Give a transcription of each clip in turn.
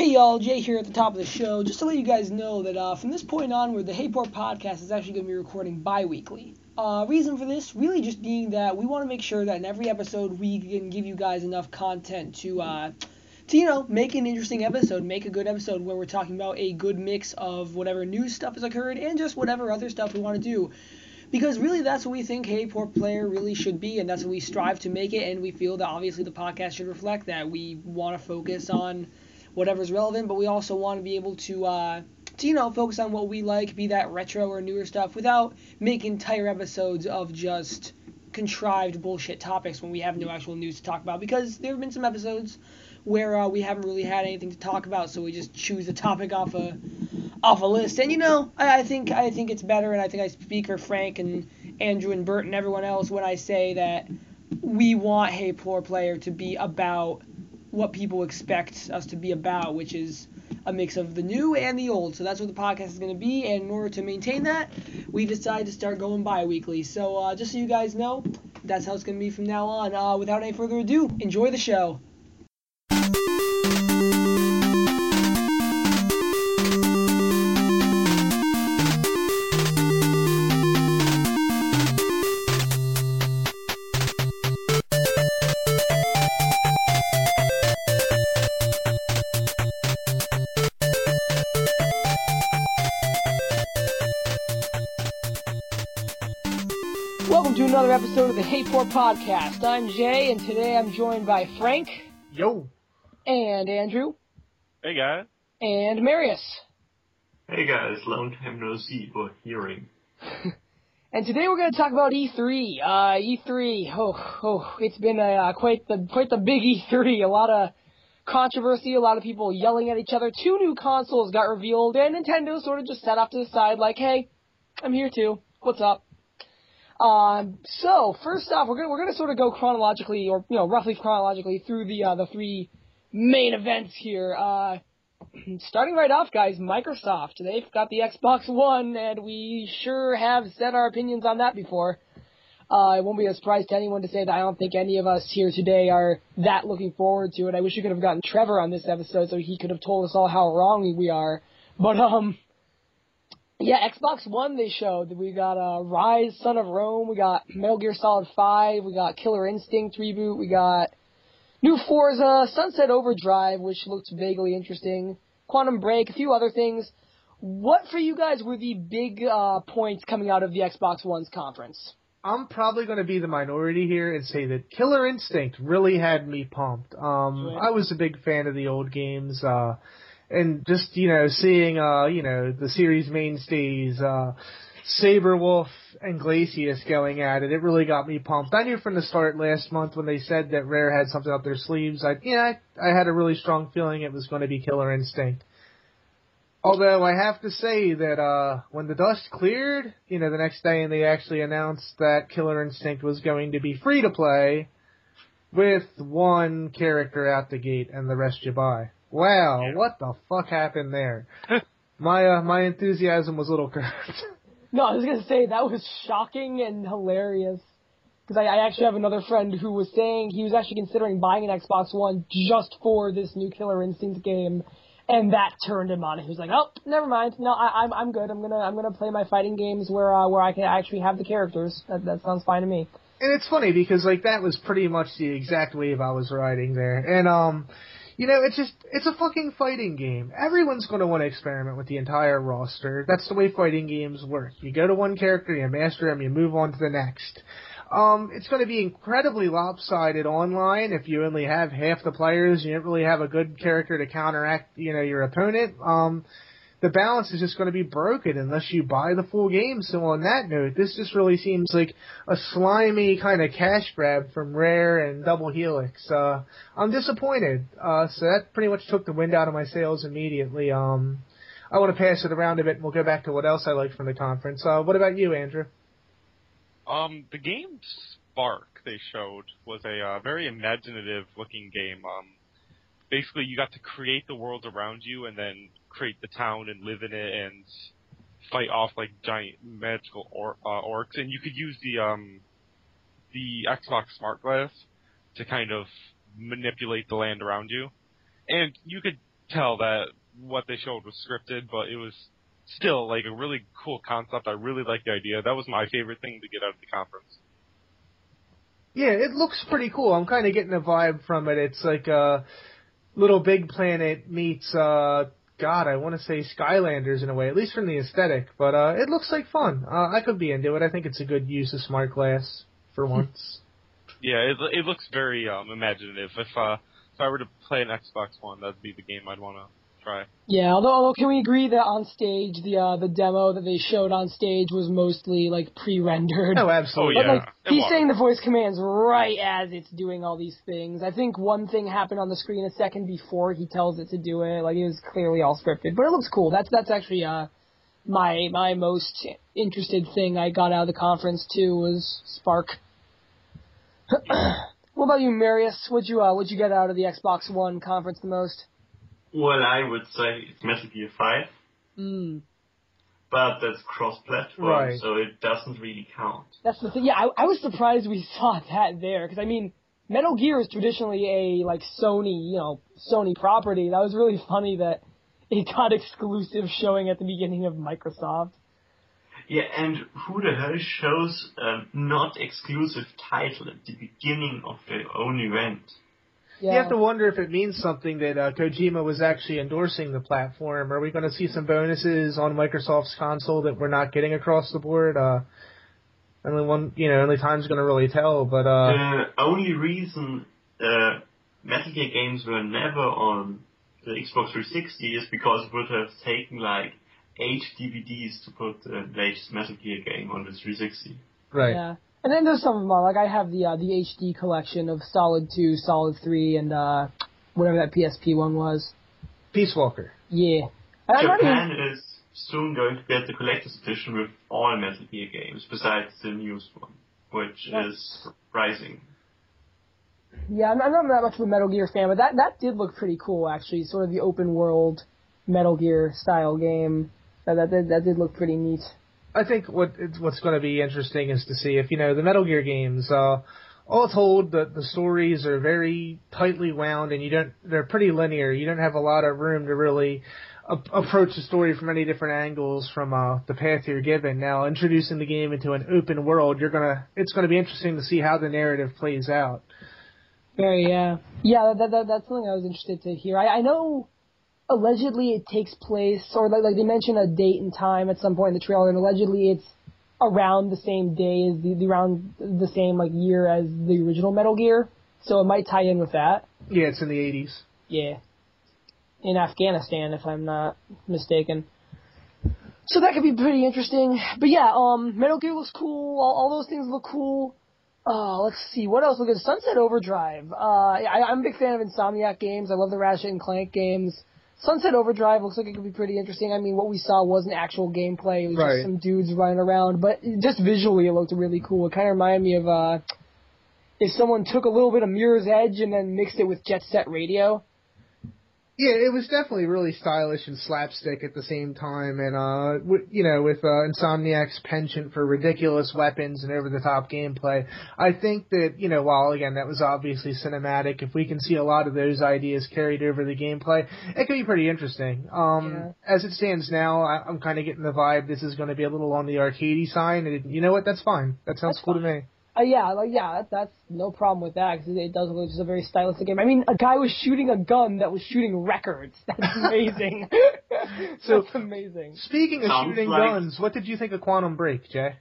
Hey y'all, Jay here at the top of the show. Just to let you guys know that uh, from this point onward, the Hey Poor podcast is actually going to be recording bi-weekly. Uh, reason for this really just being that we want to make sure that in every episode we can give you guys enough content to, uh, to you know, make an interesting episode, make a good episode where we're talking about a good mix of whatever news stuff has occurred and just whatever other stuff we want to do. Because really, that's what we think Hey Poor Player really should be, and that's what we strive to make it. And we feel that obviously the podcast should reflect that. We want to focus on whatever's relevant, but we also want to be able to, uh, to you know, focus on what we like, be that retro or newer stuff, without making entire episodes of just contrived bullshit topics when we have no actual news to talk about. Because there have been some episodes where uh, we haven't really had anything to talk about, so we just choose a topic off a off a list. And you know, I, I think I think it's better, and I think I speak for Frank and Andrew and Bert and everyone else when I say that we want Hey Poor Player to be about what people expect us to be about, which is a mix of the new and the old. So that's what the podcast is going to be. And in order to maintain that, we decided to start going bi-weekly. So uh, just so you guys know, that's how it's going to be from now on. Uh, without any further ado, enjoy the show. The Hey Poor Podcast. I'm Jay, and today I'm joined by Frank Yo. and Andrew Hey guys. and Marius. Hey guys, long time no see or hearing. And today we're going to talk about E3. Uh, E3. Oh, oh, it's been a, uh, quite the quite the big E3. A lot of controversy. A lot of people yelling at each other. Two new consoles got revealed, and Nintendo sort of just sat off to the side, like, "Hey, I'm here too. What's up?" Um, so first off, we're gonna we're gonna sort of go chronologically, or you know, roughly chronologically through the uh, the three main events here. Uh, starting right off, guys, Microsoft. They've got the Xbox One, and we sure have said our opinions on that before. Uh, it won't be a surprise to anyone to say that I don't think any of us here today are that looking forward to it. I wish we could have gotten Trevor on this episode so he could have told us all how wrong we are. But um, yeah, Xbox One they showed. That we got uh, Ryse, Son of Rome. We got Metal Gear Solid 5. We got Killer Instinct reboot. We got New Forza, Sunset Overdrive, which looked vaguely interesting. Quantum Break, a few other things. What for you guys were the big uh, points coming out of the Xbox One's conference? I'm probably going to be the minority here and say that Killer Instinct really had me pumped. Um. I was a big fan of the old games, uh, and just you know seeing uh, you know the series mainstays, uh, Sabrewulf and Glacius going at it, it really got me pumped. I knew from the start last month when they said that Rare had something up their sleeves. I yeah, I, I had a really strong feeling it was going to be Killer Instinct. Although I have to say that uh, when the dust cleared, you know, the next day, and they actually announced that Killer Instinct was going to be free to play, with one character out the gate and the rest you buy. Wow, Yeah. what the fuck happened there? my uh, my enthusiasm was a little curbed. No, I was gonna say that was shocking and hilarious. Because I, I actually have another friend who was saying he was actually considering buying an Xbox One just for this new Killer Instinct game, and that turned him on. He was like, "Oh, never mind. No, I, I'm I'm good. I'm gonna I'm gonna play my fighting games where uh, where I can actually have the characters. That that sounds fine to me." And it's funny because like that was pretty much the exact wave I was riding there. And um you know, it's just it's a fucking fighting game. Everyone's going to want to experiment with the entire roster. That's the way fighting games work. You go to one character, you master him, you move on to the next. Um, it's going to be incredibly lopsided online if you only have half the players. You don't really have a good character to counteract, you know, your opponent. Um, the balance is just going to be broken unless you buy the full game. So on that note, this just really seems like a slimy kind of cash grab from Rare and Double Helix. Uh, I'm disappointed. Uh, so that pretty much took the wind out of my sails immediately. Um, I want to pass it around a bit and we'll go back to what else I liked from the conference. Uh, what about you, Andrew? Um, the game Spark they showed was a uh, very imaginative looking game. Um, basically you got to create the world around you and then create the town and live in it and fight off like giant magical or- uh, orcs. And you could use the um, the Xbox Smart Glass to kind of manipulate the land around you. And you could tell that what they showed was scripted, but it was still like a really cool concept. I really like the idea. That was my favorite thing to get out of the conference. Yeah, it looks pretty cool. I'm kind of getting a vibe from it. It's like a Little Big Planet meets uh God, I want to say Skylanders in a way, at least from the aesthetic. But uh it looks like fun. Uh, I could be into it. I think it's a good use of smart glass for once. Yeah, it it looks very um imaginative. If uh if I were to play an Xbox One, that'd be the game I'd want to try. Yeah, although, although can we agree that on stage the uh, the demo that they showed on stage was mostly like pre-rendered. oh, absolutely. Oh, But like he's was. saying the voice commands right as it's doing all these things. I think one thing happened on the screen a second before he tells it to do it. Like it was clearly all scripted, but it looks cool. That's that's actually uh my my most interested thing I got out of the conference too was Spark. what about you, Marius? What'd you uh what'd you get out of the Xbox One conference the most? Well, I would say it's Metal Gear 5, Mm. but that's cross-platform, Right. so it doesn't really count. That's the thing. Yeah, I, I was surprised we saw that there because I mean, Metal Gear is traditionally a like Sony, you know, Sony property. That was really funny that it got exclusive showing at the beginning of Microsoft. Yeah, and who the hell shows a not exclusive title at the beginning of their own event? Yeah. You have to wonder if it means something that uh, Kojima was actually endorsing the platform. Are we going to see some bonuses on Microsoft's console that we're not getting across the board? Uh, only one, you know, only time's going to really tell. But uh, the only reason uh, Metal Gear games were never on the Xbox 360 is because it would have taken like eight DVDs to put the latest Metal Gear game on the 360. right, Yeah. And then there's some of them like I have the uh, the HD collection of Solid Two, Solid Three, and uh whatever that PSP one was. Peace Walker. Yeah. And I'm even- Japan is soon going to get the collector's edition with all Metal Gear games, besides the newest one, which Nice. is Rising. Yeah, I'm I'm not that much of a Metal Gear fan, but that that did look pretty cool actually. Sort of the open world Metal Gear style game. That that did, that did look pretty neat. I think what what's going to be interesting is to see if you know the Metal Gear games. Uh, all told, the the stories are very tightly wound, and you don't. They're pretty linear. You don't have a lot of room to really a- approach the story from any different angles from uh, the path you're given. Now, introducing the game into an open world, you're gonna. It's going to be interesting to see how the narrative plays out. Very yeah, yeah. That, that that's something I was interested to hear. I, I know allegedly it takes place, or like like they mention a date and time at some point in the trailer, and allegedly it's around the same day as the, the around the same like year as the original Metal Gear. So it might tie in with that. Yeah, it's in the 80s. Yeah. In Afghanistan, if I'm not mistaken. So that could be pretty interesting. But yeah, um, Metal Gear looks cool. All, all those things look cool. Uh, let's see, what else? Look at Sunset Overdrive. Uh, I, I'm a big fan of Insomniac games. I love the Ratchet and Clank games. Sunset Overdrive looks like it could be pretty interesting. I mean, what we saw wasn't actual gameplay. It was Right. just some dudes running around. But just visually, it looked really cool. It kind of reminded me of, uh, if someone took a little bit of Mirror's Edge and then mixed it with Jet Set Radio. Yeah, it was definitely really stylish and slapstick at the same time, and uh, w- you know, with uh, Insomniac's penchant for ridiculous weapons and over-the-top gameplay, I think that you know, while again that was obviously cinematic, if we can see a lot of those ideas carried over the gameplay, it could be pretty interesting. Um, As it stands now, I, I'm kind of getting the vibe this is going to be a little on the arcadey side, and you know what? That's fine. That sounds That's cool to me. Uh, yeah, like yeah, that, that's no problem with that because it does look just a very stylistic game. I mean, a guy was shooting a gun that was shooting records. That's amazing. So- that's amazing. Speaking of Sounds shooting like- guns, what did you think of Quantum Break, Jay?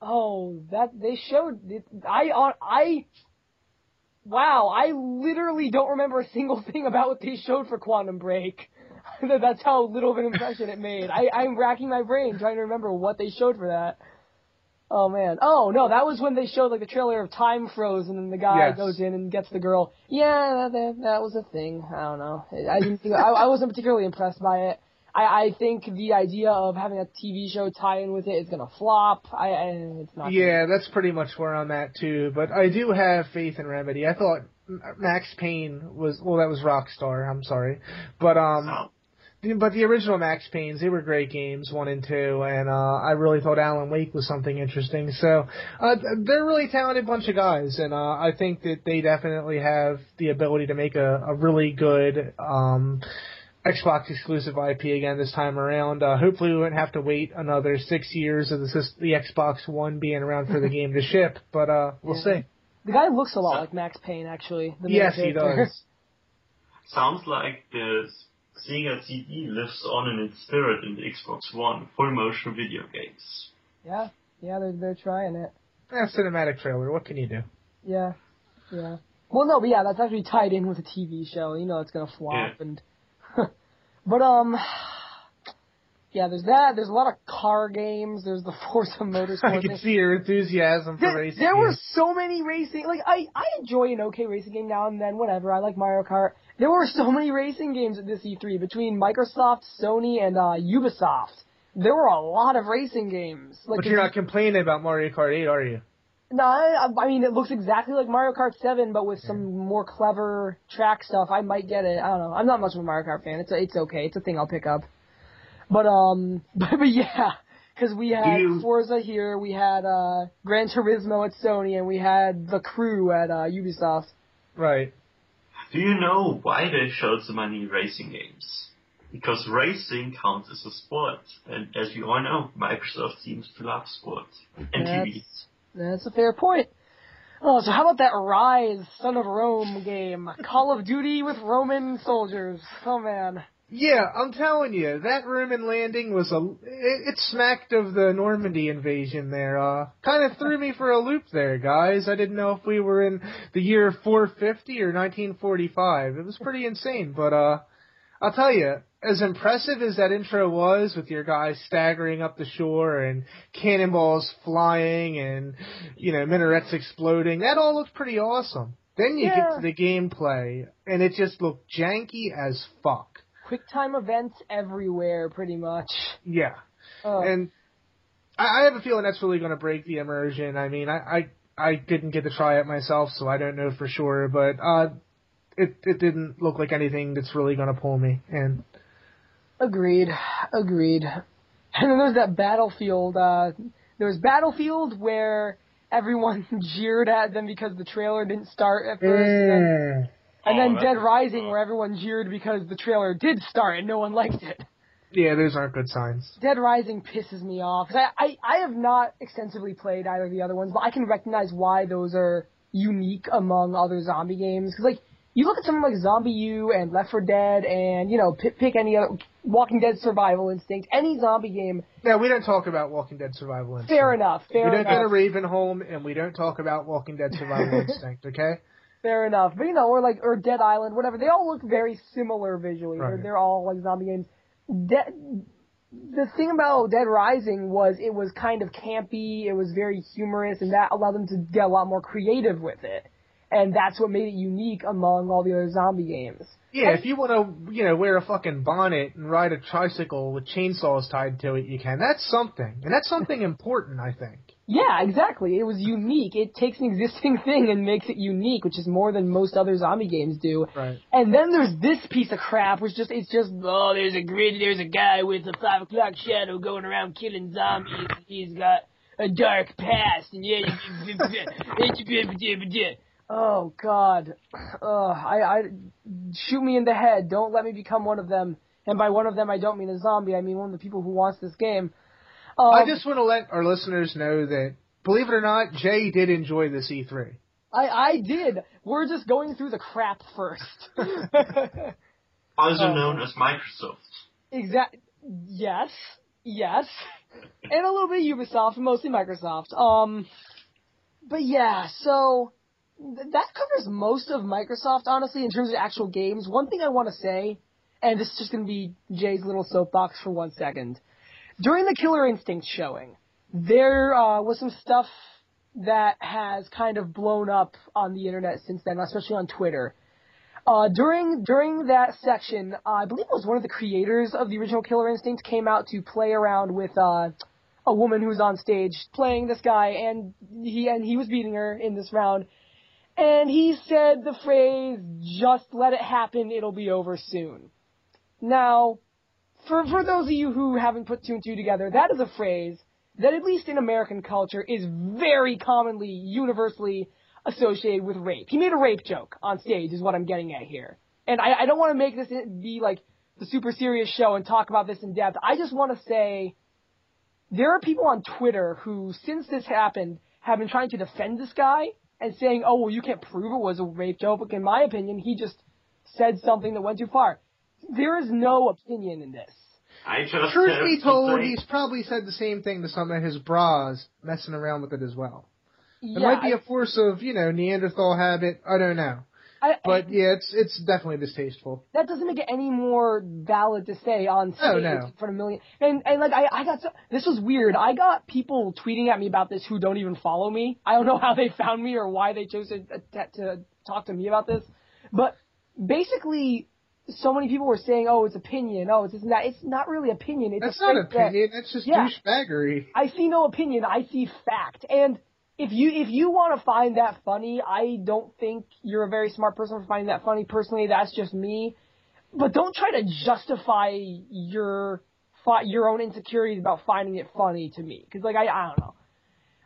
Oh, that they showed. It, I on I. Wow, I literally don't remember a single thing about what they showed for Quantum Break. That's how little of an impression it made. I, I'm racking my brain trying to remember what they showed for that. Oh man. Oh no, that was when they showed like the trailer of Time Froze, and then the guy Yes. goes in and gets the girl. Yeah, that, that, that was a thing. I don't know. I didn't. Think, I, I wasn't particularly impressed by it. I, I think the idea of having a TV show tie in with it is gonna flop. I, I it's not. Yeah, that's pretty much where I'm at too. But I do have faith in Remedy. I thought Max Payne was well, that was Rockstar. I'm sorry, but um, the- but the original Max Paynes, they were great games, one and two, and uh, I really thought Alan Wake was something interesting. So uh, they're a really talented bunch of guys, and uh, I think that they definitely have the ability to make a, a really good um, Xbox exclusive IP again this time around. Uh, hopefully, we won't have to wait another six years of the the Xbox One being around for the game to ship. But uh, we'll Yeah. see. The guy looks a lot like Max Payne, actually. The main Yes, he does. Sounds like the Sega CD lives on in its spirit in the Xbox One full motion video games. yeah, yeah, they're they're trying it. Yeah, cinematic trailer. What can you do? Yeah, yeah. Well, no, but yeah, that's actually tied in with a TV show. You know, it's gonna flop Yeah. and. but um, yeah, there's that. There's a lot of car games. There's the Forza Motorsport. I can thing. see your enthusiasm for There, racing. there were so many racing. Like I, I enjoy an okay racing game now and then. Whatever. I like Mario Kart. There were so many racing games at this E3 between Microsoft, Sony, and uh, Ubisoft. There were a lot of racing games. Like But you're not complaining about Mario Kart 8, are you? No, I, I mean it looks exactly like Mario Kart 7, but with some more clever track stuff. I might get it. I don't know. I'm not much of a Mario Kart fan. It's it's okay. It's a thing I'll pick up. But um, but, but yeah, because we had you- Forza here, we had uh Gran Turismo at Sony, and we had The Crew at uh, Ubisoft. Right. Do you know why they showed so many racing games? Because racing counts as a sport, and as you all know, Microsoft seems to love sport and TV. That's, that's a fair point. Oh, so how about that Ryse, Son of Rome game? Call of Duty with Roman soldiers. Oh man. Yeah, I'm telling you, that Roman landing was a. It, it smacked of the Normandy invasion there. Uh, kind of threw me for a loop there, guys. I didn't know if we were in the year 450 or 1945. It was pretty insane, but uh, I'll tell you, as impressive as that intro was, with your guys staggering up the shore and cannonballs flying and you know minarets exploding, that all looked pretty awesome. Then you Yeah. get to the gameplay, and it just looked janky as fuck. Quick time events everywhere, pretty much. Yeah. Oh. And I, I have a feeling that's really going to break the immersion. I mean, I, I I didn't get to try it myself, so I don't know for sure. But uh, it it didn't look like anything that's really going to pull me. And Agreed. Agreed. And then there's that Battlefield. Uh, there was Battlefield where everyone jeered at them because the trailer didn't start at first. And then, and Oh, then Dead Rising where everyone jeered because the trailer did start and no one liked it. yeah, those aren't good signs. Dead Rising pisses me off. I, I, I have not extensively played either of the other ones, but I can recognize why those are unique among other zombie games. Because, like, you look at something like ZombiU and Left 4 Dead and, you know, pick, pick any other, Walking Dead Survival Instinct, any zombie game, Now we don't talk about Walking Dead Survival Instinct. fair enough, fair we don't enough. go to Ravenholm, and we don't talk about Walking Dead Survival Instinct. Okay. Fair enough. But you know, or like or Dead Island, whatever. They all look very similar visually. They're, they're all like zombie games. De- the thing about Dead Rising was it was kind of campy. It was very humorous, and that allowed them to get a lot more creative with it. And that's what made it unique among all the other zombie games. Yeah, if you want to, you know, wear a fucking bonnet and ride a tricycle with chainsaws tied to it, you can. That's something, and that's something important, I think. Yeah, exactly. It was unique. It takes an existing thing and makes it unique, which is more than most other zombie games do. Right. And then there's this piece of crap, which just it's just oh, there's a grid, there's a guy with a five o'clock shadow going around killing zombies. and He's got a dark past, and yeah, oh god, oh, I, I shoot me in the head. Don't let me become one of them. And by one of them, I don't mean a zombie. I mean one of the people who wants this game. Um, I just want to let our listeners know that, believe it or not, Jay did enjoy this E E3. I, I did. We're just going through the crap first. Also Oh. known as Microsoft. exact. Yes. Yes. and a little bit Ubisoft, mostly Microsoft. Um, but yeah, so th- that covers most of Microsoft, honestly, in terms of actual games. One thing I want to say, and this is just going to be Jay's little soapbox for one second. During the Killer Instinct showing, there uh, was some stuff that has kind of blown up on the internet since then, especially on Twitter. Uh, during during that section, uh, I believe it was one of the creators of the original Killer Instinct came out to play around with uh, a woman who's on stage playing this guy, and he and he was beating her in this round, and he said the phrase "Just let it happen, it'll be over soon." Now, for for those of you who haven't put two and two together, that is a phrase that, at least in American culture, is very commonly, universally associated with rape. He made a rape joke on stage, is what I'm getting at here. And I, I don't want to make this be like the super serious show and talk about this in depth. I just want to say there are people on Twitter who, since this happened, have been trying to defend this guy and saying, "Oh, well, you can't prove it was a rape joke." But in my opinion, he just said something that went too far. There is no opinion in this. I just Truth be told, say- he's probably said the same thing to some of his bras, messing around with it as well. It yeah, might be I- a force of, you know, Neanderthal habit. I don't know. I, But yeah, it's it's definitely distasteful. that doesn't make it any more valid to say on oh, stage Oh, no. in front of a million. And and like I I got so, this was weird. I got people tweeting at me about this who don't even follow me. I don't know how they found me or why they chose to to, to talk to me about this, but basically. So many people were saying, "Oh, it's opinion. Oh, it's this and that." It's not really opinion. It's That's a not fact that- opinion. That's just Yeah. douchebaggery. I see no opinion. I see fact. And if you if you want to find that funny, I don't think you're a very smart person for finding that funny. Personally, that's just me. But don't try to justify your fi- your own insecurities about finding it funny to me. Because like I I don't know.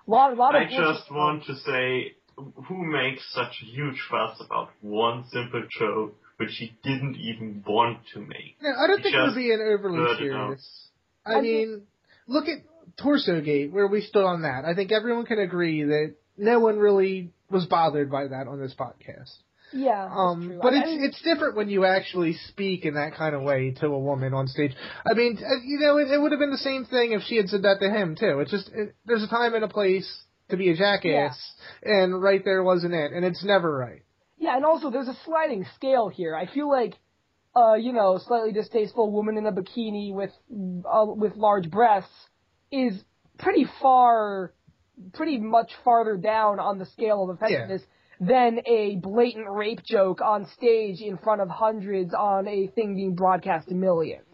A lot a lot of I just want to say, who makes such a huge fuss about one simple joke which he didn't even want to make? No, I don't He think we're just being overly blurted it out. serious. I I mean, look at Torso Gate, where we stood on that. I think everyone can agree that no one really was bothered by that on this podcast. yeah. Um, true. but I- I it's mean, it's different when you actually speak in that kind of way to a woman on stage. I mean, uh, you know, it, it would have been the same thing if she had said that to him too. It's just it, there's a time and a place to be a jackass, and right there wasn't it, and it's never right. Yeah, and also there's a sliding scale here. I feel like, uh, you know, slightly distasteful woman in a bikini with uh, with large breasts is pretty far, pretty much farther down on the scale of offensiveness than a blatant rape joke on stage in front of hundreds on a thing being broadcast to millions.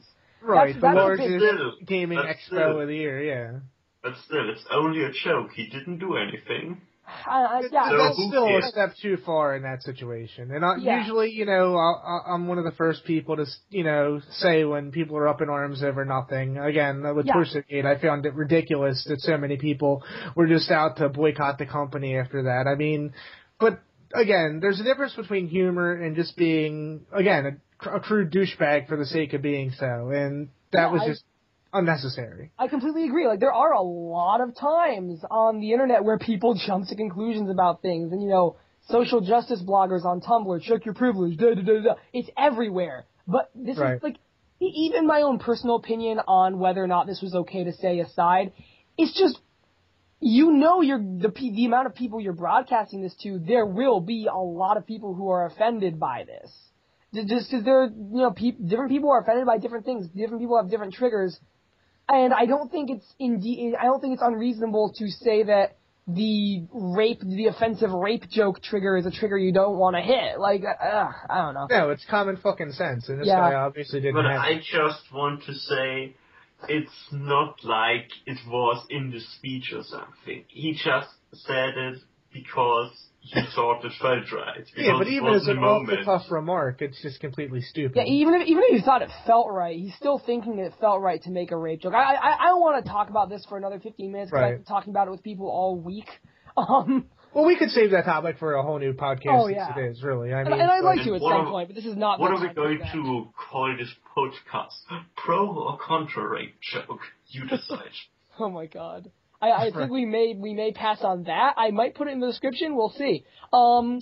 Right, That's- the that's largest Still, gaming but expo still. of the year, yeah. But still, it's only a joke. He didn't do anything. I, I, yeah, So that's who still a step too far in that situation. And I, Yeah. usually, you know, I, I- I'm one of the first people to, you know, say when people are up in arms over nothing. Again, uh, with Yeah. Torso Gate, I found it ridiculous that so many people were just out to boycott the company after that. I mean, but again, there's a difference between humor and just being, again, a, a crude douchebag for the sake of being so. And that Yeah, was I- just unnecessary. I completely agree. Like there are a lot of times on the internet where people jump to conclusions about things, and you know, social justice bloggers on Tumblr, check your privilege, da da da da. It's everywhere. But this Right. is like even my own personal opinion on whether or not this was okay to say aside. It's just you know you're the the amount of people you're broadcasting this to. There will be a lot of people who are offended by this. Just because there, you know, peop different people are offended by different things. Different people have different triggers. And I don't think it's indeed, I don't think it's unreasonable to say that the rape, the offensive rape joke trigger is a trigger you don't want to hit. Like, uh, I don't know. No, it's common fucking sense, and this Yeah. guy obviously didn't But have I it. just want to say, it's not like it was in the speech or something. He just said it because he thought it felt right. Yeah, but even as the an off the moment. cuff remark, it's just completely stupid. Yeah, even if even if he thought it felt right, he's still thinking it felt right to make a rape joke. I I, I don't want to talk about this for another 15 minutes because Right. I've been talking about it with people all week. Um, Well, we could save that topic for a whole new podcast. Oh, since yeah. it is really. I and, mean, and I'd like and to at some are- point, but this is not. What the are we going to call this podcast? Pro or contra rape joke? You decide. Oh my god. I, I think we may we may pass on that. I might put it in the description. We'll see. Um.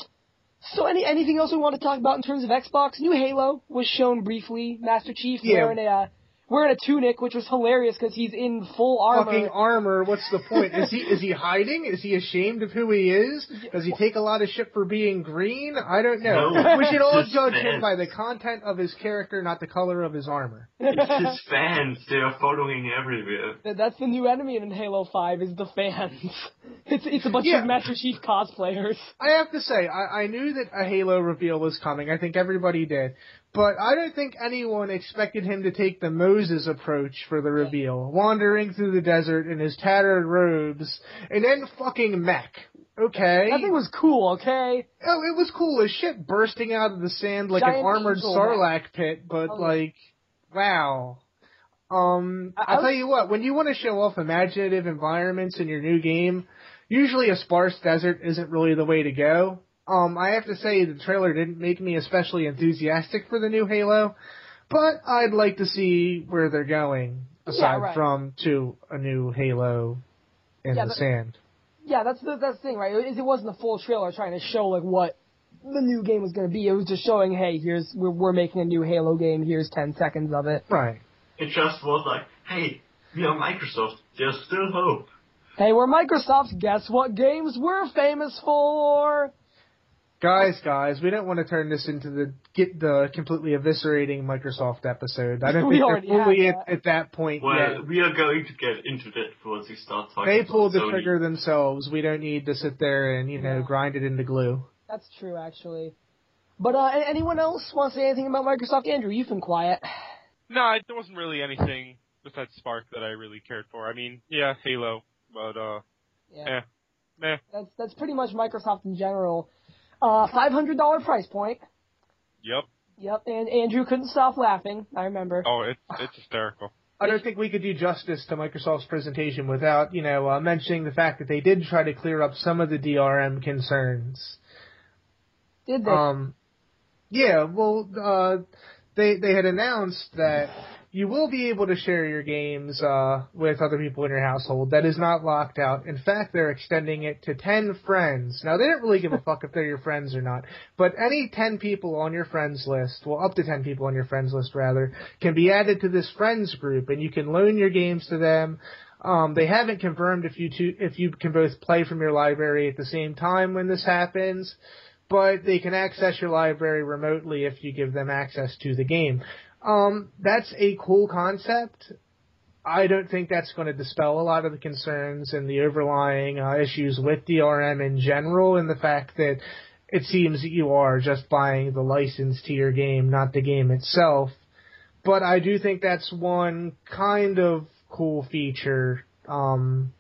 So any anything else we want to talk about in terms of Xbox? New Halo was shown briefly. Master Chief Yeah. wearing a uh, wearing a tunic, which was hilarious because he's in full armor. fucking armor. What's the point? Is he is he hiding? Is he ashamed of who he is? Does he take a lot of shit for being green? I don't know. No, we should all just judge him by the content of his character, not the color of his armor. It's his fans. They are following everywhere. That's the new enemy in Halo Five is the fans. it's it's a bunch Yeah. of Master Chief cosplayers. I have to say, I, I knew that a Halo reveal was coming. I think everybody did. But I don't think anyone expected him to take the Moses approach for the reveal, wandering through the desert in his tattered robes, and then fucking mech. Okay. That thing was cool, okay? Oh, it was cool as shit bursting out of the sand like an armored sarlacc pit, but Oh, like, wow. Um, I- I I'll tell you what, when you want to show off imaginative environments in your new game, usually a sparse desert isn't really the way to go. Um, I have to say the trailer didn't make me especially enthusiastic for the new Halo, But I'd like to see where they're going aside right. from to a new Halo in Yeah, the but- sand. Yeah, that's the that's the thing, right? It, it wasn't a full trailer trying to show like what the new game was going to be. It was just showing, hey, here's we're, we're making a new Halo game. Here's ten seconds of it. Right. It just was like, hey, we are Microsoft. There's still hope. Hey, we're Microsoft. Guess what games we're famous for? Guys, guys, we don't want to turn this into the get the completely eviscerating Microsoft episode. I don't think already they're fully at, that. at that point Well, yet. we are going to get into that once we start talking. They about pulled the Sony. trigger themselves. We don't need to sit there and you know Yeah. grind it into glue. That's true, actually. But uh, anyone else want to say anything about Microsoft? Andrew, you've been quiet. No, there wasn't really anything besides Spark that I really cared for. I mean, yeah, Halo, but uh, Yeah. eh, meh. That's that's pretty much Microsoft in general. Uh, five hundred dollar price point. Yep. Yep, and Andrew couldn't stop laughing. I remember. Oh, it's it's hysterical. I don't think we could do justice to Microsoft's presentation without, you know, uh, mentioning the fact that they did try to clear up some of the DRM concerns. Did they? Um, yeah, well, uh, they they had announced that you will be able to share your games uh, with other people in your household. That is not locked out. In fact, they're extending it to ten friends. Now they don't really give a fuck if they're your friends or not, but any ten people on your friends list, well, up to ten people on your friends list rather, can be added to this friends group, and you can loan your games to them. Um, they haven't confirmed if you two, if you can both play from your library at the same time when this happens but they can access your library remotely if you give them access to the game. Um, that's a cool concept. I don't think that's going to dispel a lot of the concerns and the overlying uh, issues with DRM in general, and the fact that it seems that you are just buying the license to your game, not the game itself. But I do think that's one kind of cool feature um,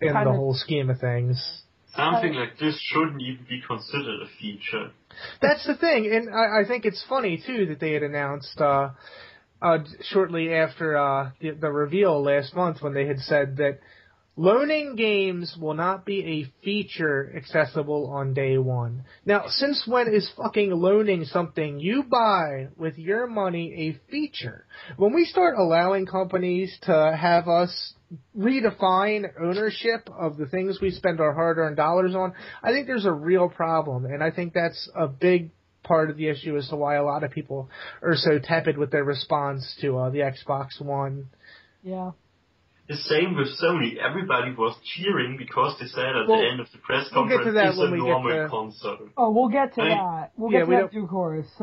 in Kind the of- whole scheme of things. Something like this shouldn't even be considered a feature. That's the thing, and I, I think it's funny too that they had announced uh, uh, shortly after uh, the, the reveal last month when they had said that loaning games will not be a feature accessible on day one. Now, since when is fucking loaning something you buy with your money a feature? When we start allowing companies to have us redefine ownership of the things we spend our hard-earned dollars on, I think there's a real problem, and I think that's a big part of the issue as to why a lot of people are so tepid with their response to uh, the Xbox One. yeah. The same with Sony. Everybody was cheering because they said at Well, the end of the press we'll conference, to that it's a when get normal to- console. Oh, we'll get to Hey. that. We'll Yeah, get to we that don't- due course.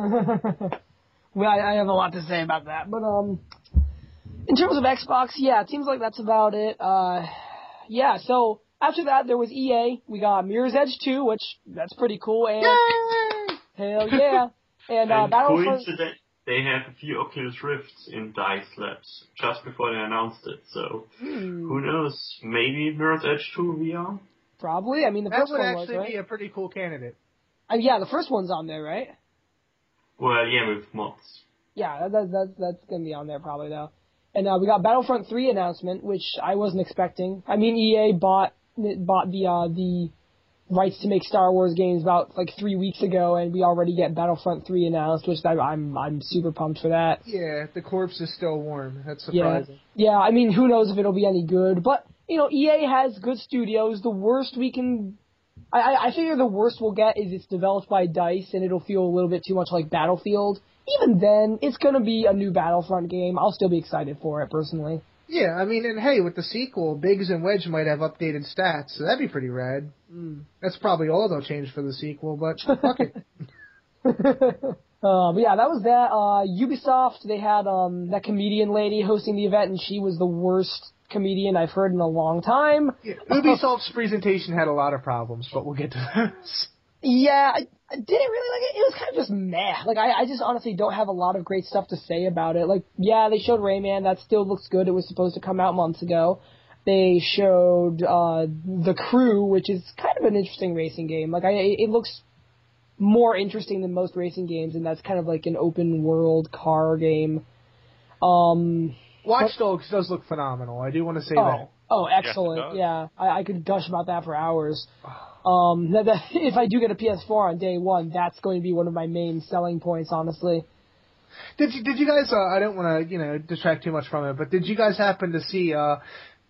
well, I, I have a lot to say about that, but um, in terms of Xbox, yeah, it seems like that's about it. Uh, yeah. So after that, there was EA. We got Mirror's Edge 2, which that's pretty cool, and hell yeah, and, uh, and Battlefront. Coincident, they have a few Oculus Rifts in Dice Labs just before they announced it. So Hmm, who knows? Maybe Mirror's Edge 2 VR. probably. I mean, the That first would one was actually right. be a pretty cool candidate. Uh, yeah, the first one's on there, right? Well, yeah, with mods. Yeah, that, that, that's that's gonna be on there probably though. And uh, we got Battlefront 3 announcement, which I wasn't expecting. I mean, EA bought bought the uh, the rights to make Star Wars games about like three weeks ago, and we already get Battlefront 3 announced, which I, I'm I'm super pumped for that. Yeah, the corpse is still warm. That's Yeah, surprising. yeah. I mean, who knows if it'll be any good? But you know, EA has good studios. The worst we can, I I, I figure the worst we'll get is it's developed by Dice, and it'll feel a little bit too much like Battlefield. Even then, it's gonna be a new Battlefront game. I'll still be excited for it personally. Yeah, I mean, and hey, with the sequel, Biggs and Wedge might have updated stats, so that'd be pretty rad. Mm. That's probably all they'll change for the sequel, but fuck it. Uh, but yeah, that was that. Uh, Ubisoft, they had um that comedian lady hosting the event, and she was the worst comedian I've heard in a long time. Yeah, Ubisoft's presentation had a lot of problems, but we'll get to those. Yeah, I, I didn't really like it. It was kind of just meh. Like I, I just honestly don't have a lot of great stuff to say about it. Like yeah, they showed Rayman. That still looks good. It was supposed to come out months ago. They showed uh the Crew, which is kind of an interesting racing game. Like I, it looks more interesting than most racing games, and that's kind of like an open world car game. Um. Watch Dogs does look phenomenal. I do want to say Oh, that. Oh, excellent. does. yeah, I, I could gush about that for hours. Um, that, that, if I do get a PS4 on day one, that's going to be one of my main selling points, honestly. Did you did you guys? Uh, I don't want to you know distract too much from it, but did you guys happen to see uh,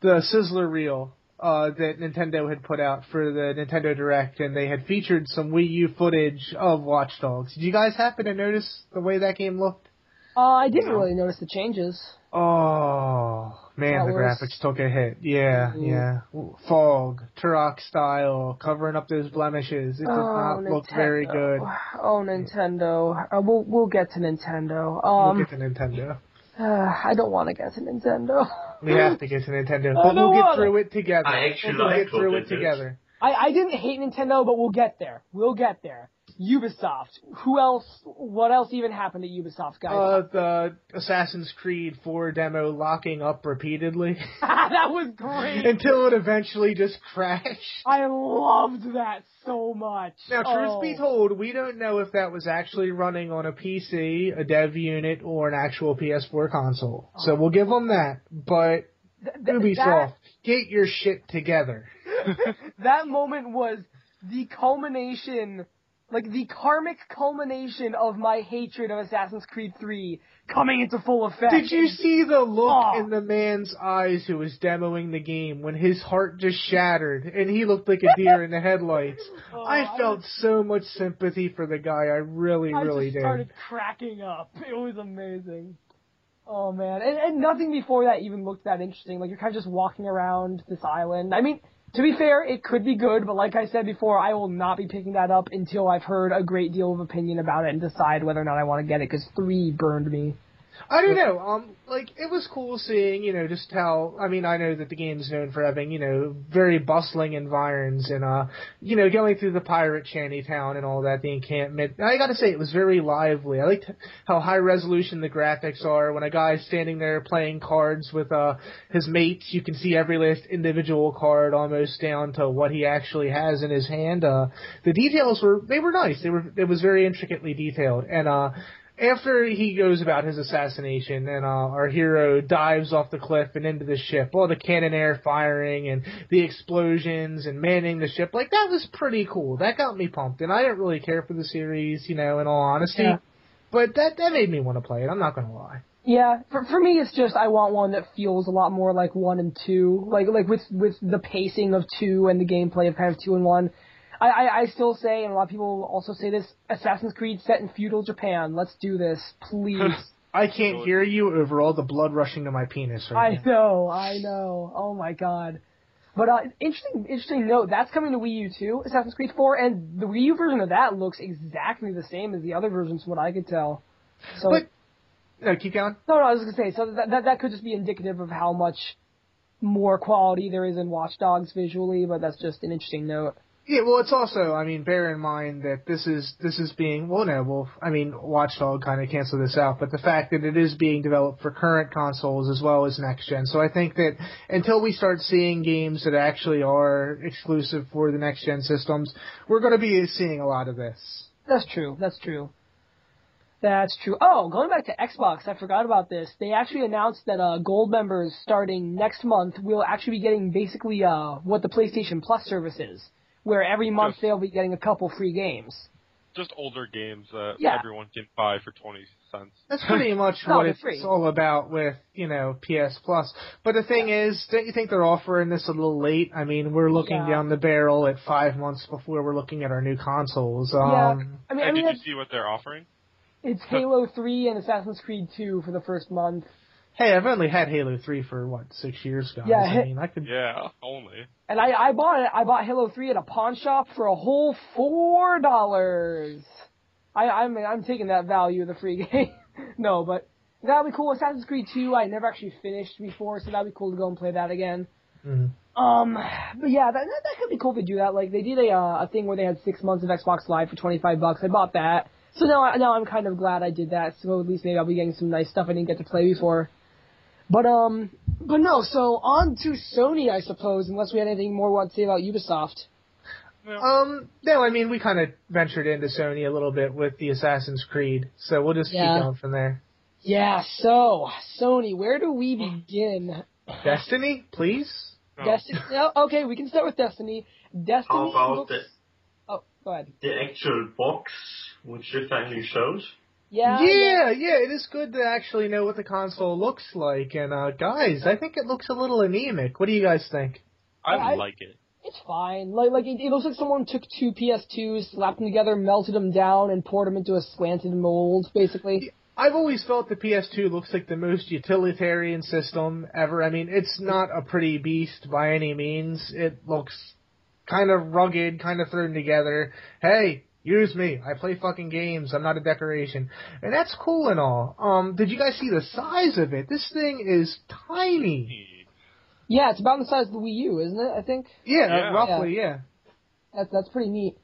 the Sizzler reel uh, that Nintendo had put out for the Nintendo Direct, and they had featured some Wii U footage of Watch Dogs. Did you guys happen to notice the way that game looked? Uh, I didn't really notice the changes. Oh man, That the was- graphics took a hit. Yeah, Mhm. yeah. Fog, Turok style, covering up those blemishes. It does not look very good. Oh, Nintendo. Uh, we'll we'll get to Nintendo. We'll Um, get to Nintendo. uh, I don't want to get to Nintendo. We have to get to Nintendo, but we'll get wanna. through it together. I actually we'll like get through what it they did. together. I I didn't hate Nintendo, but we'll get there. We'll get there. Ubisoft. Who else? What else even happened at Ubisoft, guys? Uh, the Assassin's Creed 4 demo locking up repeatedly that was great. until it eventually just crashed. I loved that so much. Now, truth Oh. be told, we don't know if that was actually running on a PC, a dev unit, or an actual PS4 console. So we'll give them that. But Th- th- Ubisoft, get your shit together. that, that moment was the culmination, like the karmic culmination of my hatred of Assassin's Creed 3 coming into full effect. Did you see the look in the man's eyes who was demoing the game when his heart just shattered and he looked like a deer in the headlights? Oh, I felt so much sympathy for the guy. I really, I really did. started cracking up. It was amazing. Oh man, and, and nothing before that even looked that interesting. Like you're kind of just walking around this island. I mean, to be fair, it could be good, but like I said before, I will not be picking that up until I've heard a great deal of opinion about it and decide whether or not I want to get it. Because three burned me. I don't know. Um, like it was cool seeing, you know, just how. I mean, I know that the game is known for having, you know, very bustling environs and, uh, you know, going through the pirate shanty town and all that, the encampment. I got to say, it was very lively. I liked how high resolution the graphics are. When a guy's standing there playing cards with uh his mates, you can see every last individual card almost down to what he actually has in his hand. Uh, the details were they were nice. They were it was very intricately detailed and uh after he goes about his assassination and uh, our hero dives off the cliff and into the ship, all the cannon air firing and the explosions and manning the ship, like that was pretty cool. That got me pumped. And I didn't really care for the series, you know, in all honesty. Yeah. But that that made me want to play it. I'm not gonna lie. Yeah, for for me, it's just I want one that feels a lot more like one and two, like like with with the pacing of two and the gameplay of kind of two and one. I, I, I still say, and a lot of people also say this: Assassin's Creed set in feudal Japan. Let's do this, please. I can't hear you over all the blood rushing to my penis I now. know, I know. Oh my god. But uh, interesting, interesting note. That's coming to Wii U too, Assassin's Creed 4, and the Wii U version of that looks exactly the same as the other versions, from what I could tell. So, But- No, keep going. no, no, I was gonna say, so that, that that could just be indicative of how much more quality there is in Watch Dogs visually, but that's just an interesting note. Yeah, well, it's also, I mean, bear in mind that this is this is being well, no, well, I mean, Watchdog kind of canceled this out, but the fact that it is being developed for current consoles as well as next gen. So I think that until we start seeing games that actually are exclusive for the next gen systems, we're going to be seeing a lot of this. That's true. That's true. That's true. Oh, going back to Xbox, I forgot about this. They actually announced that uh, gold members starting next month will actually be getting basically uh, what the PlayStation Plus service is, where every month Yes. they'll be getting a couple free games. Just older games that Yeah. everyone can buy for twenty cents. That's pretty much No, what it's free. all about with, you know, PS Plus. But the thing is, don't you think they're offering this a little late? I mean, we're looking Yeah. down the barrel at five months before we're looking at our new consoles. yeah, Um, I mean, I and mean, did you see what they're offering? it's Halo 3 and Assassin's Creed 2 for the first month. Hey, I've only had Halo 3 for what six years, guys. Yeah, I mean, I could. Yeah, only. And I, I bought it. I bought Halo 3 at a pawn shop for a whole four dollars. I, I'm I'm taking that value of the free game. no, but that'd be cool. Assassin's Creed 2, I never actually finished before, so that'd be cool to go and play that again. Mhm. Um, but yeah, that, that that could be cool to do that. Like they did a uh, a thing where they had six months of Xbox Live for 25 bucks. I bought that. So now I- now I'm kind of glad I did that. So at least maybe I'll be getting some nice stuff I didn't get to play before. But um, but no. So on to Sony, I suppose, unless we had anything more we want to say about Ubisoft. Um, no, I mean, we kind of ventured into Sony a little bit with the Assassin's Creed, so we'll just Yeah. keep going from there. Yeah. So Sony, where do we begin? Destiny, please. No. Destiny. No, okay, we can start with Destiny. Destiny. How about looks- the, Oh, go ahead. the actual box which they finally showed? Yeah. yeah, yeah, it is good to actually know what the console looks like. And uh guys, I think it looks a little anemic. What do you guys think? I, I- like it. It's fine. Like like it, it looks like someone took two PS2s, slapped them together, melted them down, and poured them into a slanted mold, basically. I've always felt the PS2 looks like the most utilitarian system ever. I mean, it's not a pretty beast by any means. It looks kind of rugged, kind of thrown together. Hey, use me. I play fucking games. I'm not a decoration. And that's cool and all. Um, did you guys see the size of it? This thing is tiny. Yeah, it's about the size of the Wii U, isn't it? I think. Yeah, Yeah. roughly, yeah. That's that's pretty neat.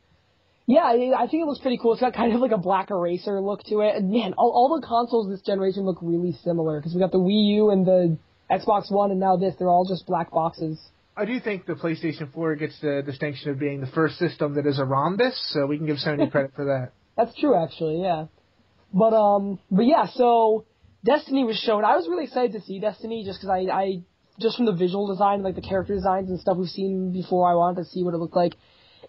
Yeah, I, I think it looks pretty cool. It's got kind of like a black eraser look to it. And man, all, all the consoles this generation look really similar because we got the Wii U and the Xbox One, and now this. They're all just black boxes. I do think the PlayStation 4 gets the distinction of being the first system that is a rhombus, so we can give Sony credit for that. That's true, actually. Yeah. But um, but yeah. So Destiny was shown. I was really excited to see Destiny just because I I just from the visual design, like the character designs and stuff we've seen before. I wanted to see what it looked like.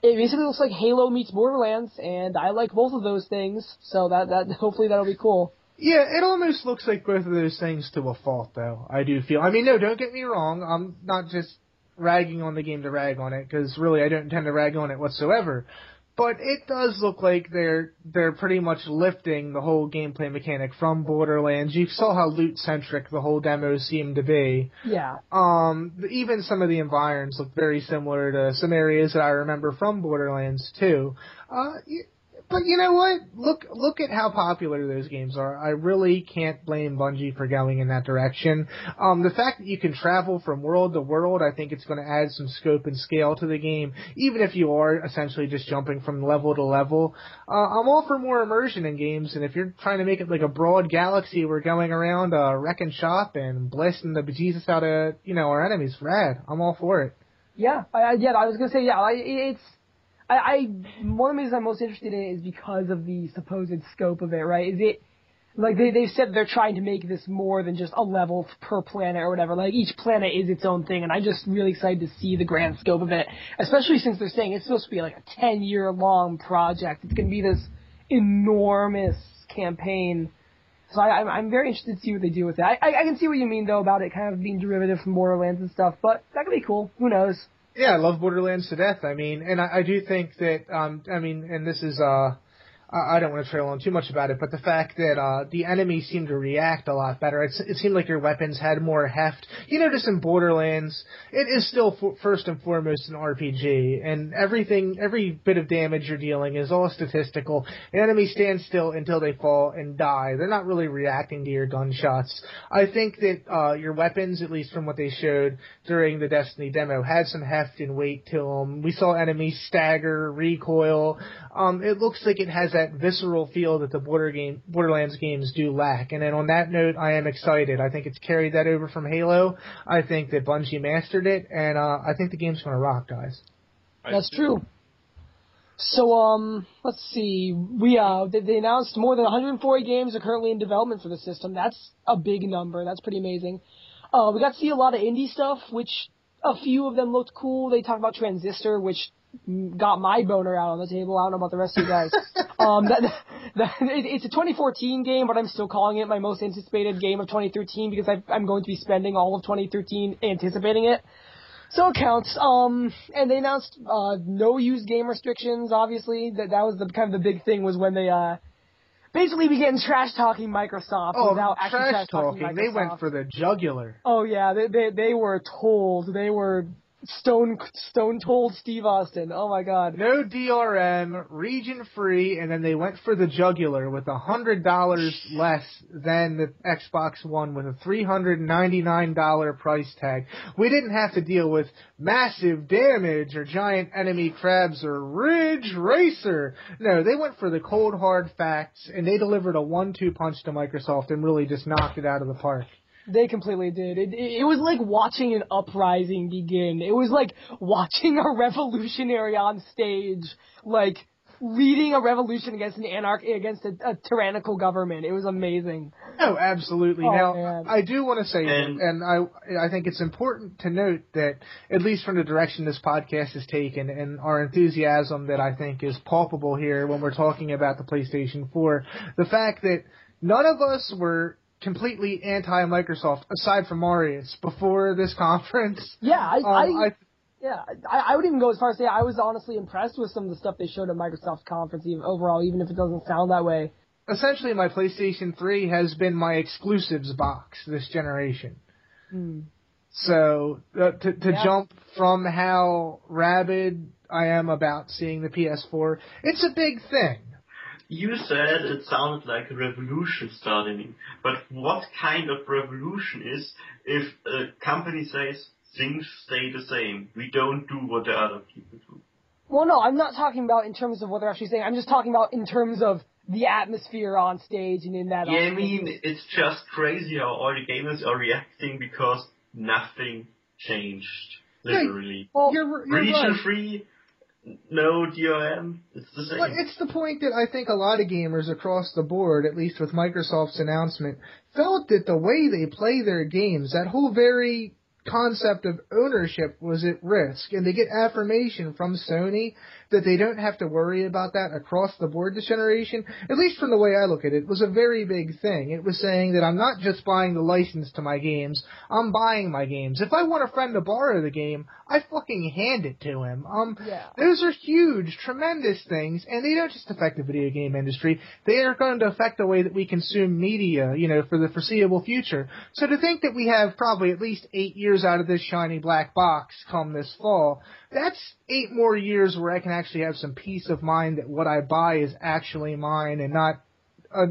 It basically looks like Halo meets Borderlands, and I like both of those things. So that that hopefully that'll be cool. Yeah, it almost looks like both of those things to a fault, though. I do feel. I mean, no, don't get me wrong. I'm not just ragging on the game to rag on it, because really, I don't intend to rag on it whatsoever. But it does look like they're they're pretty much lifting the whole gameplay mechanic from Borderlands. You saw how loot centric the whole demo seemed to be. Yeah. Um, even some of the environs look very similar to some areas that I remember from Borderlands too. Uh, but you know what? Look, look at how popular those games are. I really can't blame Bungie for going in that direction. Um, the fact that you can travel from world to world, I think it's going to add some scope and scale to the game, even if you are essentially just jumping from level to level. Uh, I'm all for more immersion in games, and if you're trying to make it like a broad galaxy, we're going around, uh, wrecking shop and blasting the bejesus out of, you know, our enemies. Rad. I'm all for it. Yeah, I, yeah, I was gonna say yeah. I, it's I, I one of the reasons I'm most interested in it is because of the supposed scope of it. Right? Is it like they they said they're trying to make this more than just a level per planet or whatever. Like each planet is its own thing, and I'm just really excited to see the grand scope of it. Especially since they're saying it's supposed to be like a ten year long project. It's gonna be this enormous campaign. So I, I'm, I'm very interested to see what they do with it. I, I, I can see what you mean though about it kind of being derivative from Borderlands and stuff, but that could be cool. Who knows? Yeah, I love Borderlands to death. I mean, and I, I do think that, um, I mean, and this is, uh, I don't want to trail on too much about it, but the fact that uh, the enemies seem to react a lot better. It's, it seemed like your weapons had more heft. You notice in Borderlands, it is still first and foremost an RPG, and everything, every bit of damage you're dealing is all statistical. The enemy stands still until they fall and die. They're not really reacting to your gunshots. I think that uh, your weapons, at least from what they showed during the Destiny demo, had some heft and weight to them. We saw enemies stagger, recoil. Um, it looks like it has that visceral feel that the Border game, Borderlands games do lack. And then on that note, I am excited. I think it's carried that over from Halo. I think that Bungie mastered it, and uh, I think the game's going to rock, guys. That's true. So um, let's see. We uh, they, they announced more than 140 games are currently in development for the system. That's a big number. That's pretty amazing. Uh, we got to see a lot of indie stuff, which a few of them looked cool. They talked about Transistor, which got my boner out on the table. I don't know about the rest of you guys. um, that, that, it, it's a 2014 game, but I'm still calling it my most anticipated game of 2013 because I, I'm going to be spending all of 2013 anticipating it. So it counts. Um, and they announced uh, no use game restrictions. Obviously, that that was the kind of the big thing was when they uh, basically began trash talking Microsoft Oh, without actually trash talking. They went for the jugular. Oh yeah, they they they were told they were stone stone told Steve Austin. Oh my god. No DRM, region free, and then they went for the jugular with a hundred dollars less than the Xbox One with a three hundred ninety nine dollar price tag. We didn't have to deal with massive damage or giant enemy crabs or Ridge Racer. No, they went for the cold hard facts and they delivered a one two punch to Microsoft and really just knocked it out of the park. They completely did. It, it it was like watching an uprising begin. It was like watching a revolutionary on stage like leading a revolution against an anarch against a, a tyrannical government. It was amazing. Oh, absolutely. Oh, now, man. I do want to say, And- and I, I think it's important to note that, at least from the direction this podcast is taken, and our enthusiasm that I think is palpable here when we're talking about the PlayStation 4, the fact that none of us were completely anti-Microsoft, aside from Marius, before this conference. Yeah, I, Um, I, I yeah, I, I would even go as far as say I was honestly impressed with some of the stuff they showed at Microsoft's conference even overall, even if it doesn't sound that way. essentially my PlayStation 3 has been my exclusives box this generation. Hmm. So uh, to to Yeah. jump from how rabid I am about seeing the PS4, it's a big thing. You said it sounded like a revolution starting, but what kind of revolution is if a company says things stay the same, we don't do what the other people do? Well, no, I'm not talking about in terms of what they're actually saying. I'm just talking about in terms of the atmosphere on stage and in that. Yeah, I mean, it's just crazy how all the gamers are reacting because nothing changed. Yeah, Literally. Well, You're, you're Region right. free, no DRM. it's the same. But it's the point that I think a lot of gamers across the board, at least with Microsoft's announcement, felt that the way they play their games, that whole very concept of ownership was at risk. And they get affirmation from Sony that they don't have to worry about that across the board this generation, at least from the way I look at it, was a very big thing. It was saying that I'm not just buying the license to my games, I'm buying my games. If I want a friend to borrow the game, I fucking hand it to him. Um, Yeah. those are huge, tremendous things, and they don't just affect the video game industry. They are going to affect the way that we consume media, you know, for the foreseeable future. So to think that we have probably at least eight years out of this shiny black box come this fall, that's eight more years where I can actually have some peace of mind that what I buy is actually mine and not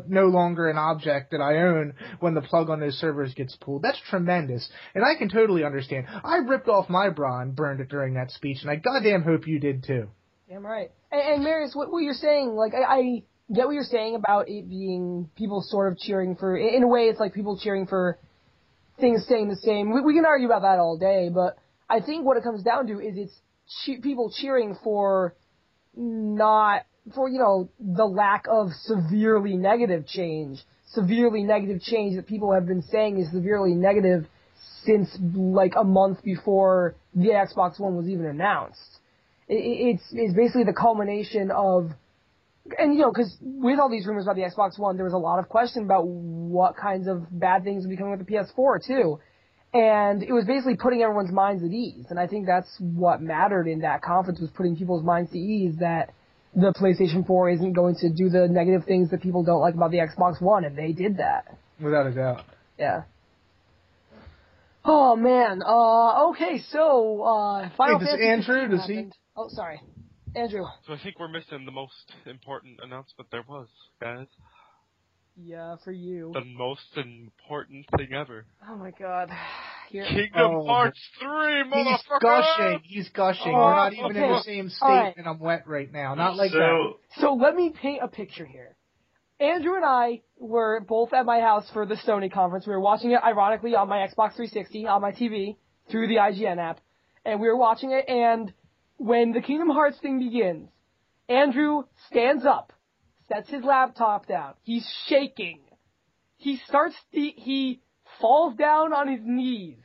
no longer an object that I own when the plug on those servers gets pulled. That's tremendous, and I can totally understand. I ripped off my bra and burned it during that speech, and I goddamn hope you did too. Damn right. And, and Marius, what, what you're saying, like, I, I get what you're saying about it being people sort of cheering for, in a way, it's like people cheering for things staying the same. We, we can argue about that all day, but I think what it comes down to is it's che- people cheering for not, for, you know, the lack of severely negative change. Severely negative change that people have been saying is severely negative since, like, a month before the Xbox One was even announced it- it's it's basically the culmination of and you know because with all these rumors about the Xbox One, there was a lot of question about what kinds of bad things would be coming with the PS4 too, and it was basically putting everyone's minds at ease. And I think that's what mattered in that conference was putting people's minds at ease that the PlayStation 4 isn't going to do the negative things that people don't like about the Xbox One, and they did that. Without a doubt. Yeah. Oh man. Uh. Okay. So. Uh. Final does Fantasy Andrew, 15 does he- Oh, sorry. Andrew. So I think we're missing the most important announcement there was, guys. Yeah, for you. The most important thing ever. Oh my god. Here. Kingdom Oh, Hearts 3, motherfucker! He's gushing. He's gushing. Oh, We're not even in the oh. same state, All right. and I'm wet right now. Not like so, that. So let me paint a picture here. Andrew and I were both at my house for the Sony conference. We were watching it ironically on my Xbox 360 on my TV through the IGN app. And we were watching it and when the Kingdom Hearts thing begins, Andrew stands up, sets his laptop down. He's shaking. He starts the, he falls down on his knees.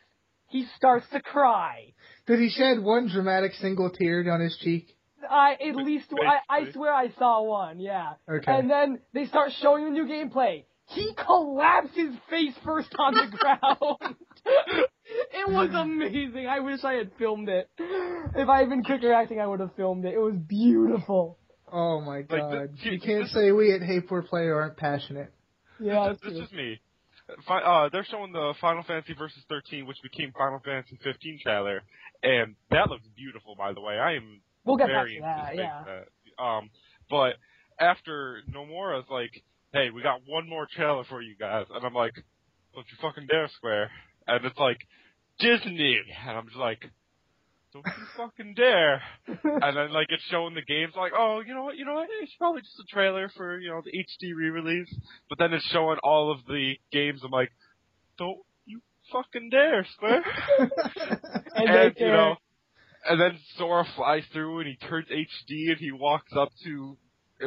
He starts to cry. Did he shed one dramatic single tear down his cheek? I at least I, I swear I saw one, yeah. Okay. And then they start showing the new gameplay. He collapses face first on the ground. it was amazing. I wish I had filmed it. If I had been quicker acting, I would have filmed it. It was beautiful. Oh my the- god. see, you can't this- say we at Hey Poor Player aren't passionate. Yeah, that's this is me. Fi- Uh, they're showing the Final Fantasy Versus 13, which became Final Fantasy 15 trailer, and that looks beautiful, by the way. I am We'll get back very to that. anticipating Yeah. that. Um, but after Nomura's like, "Hey, we got one more trailer for you guys," and I'm like, "Don't you fucking dare, Square!" And it's like Disney, and I'm just like, "Don't you fucking dare!" and then like it's showing the games, like, "Oh, you know what? You know what? It's probably just a trailer for you know the HD re-release." But then it's showing all of the games. I'm like, "Don't you fucking dare, Square!" And, and you know, and then Sora flies through and he turns HD and he walks up to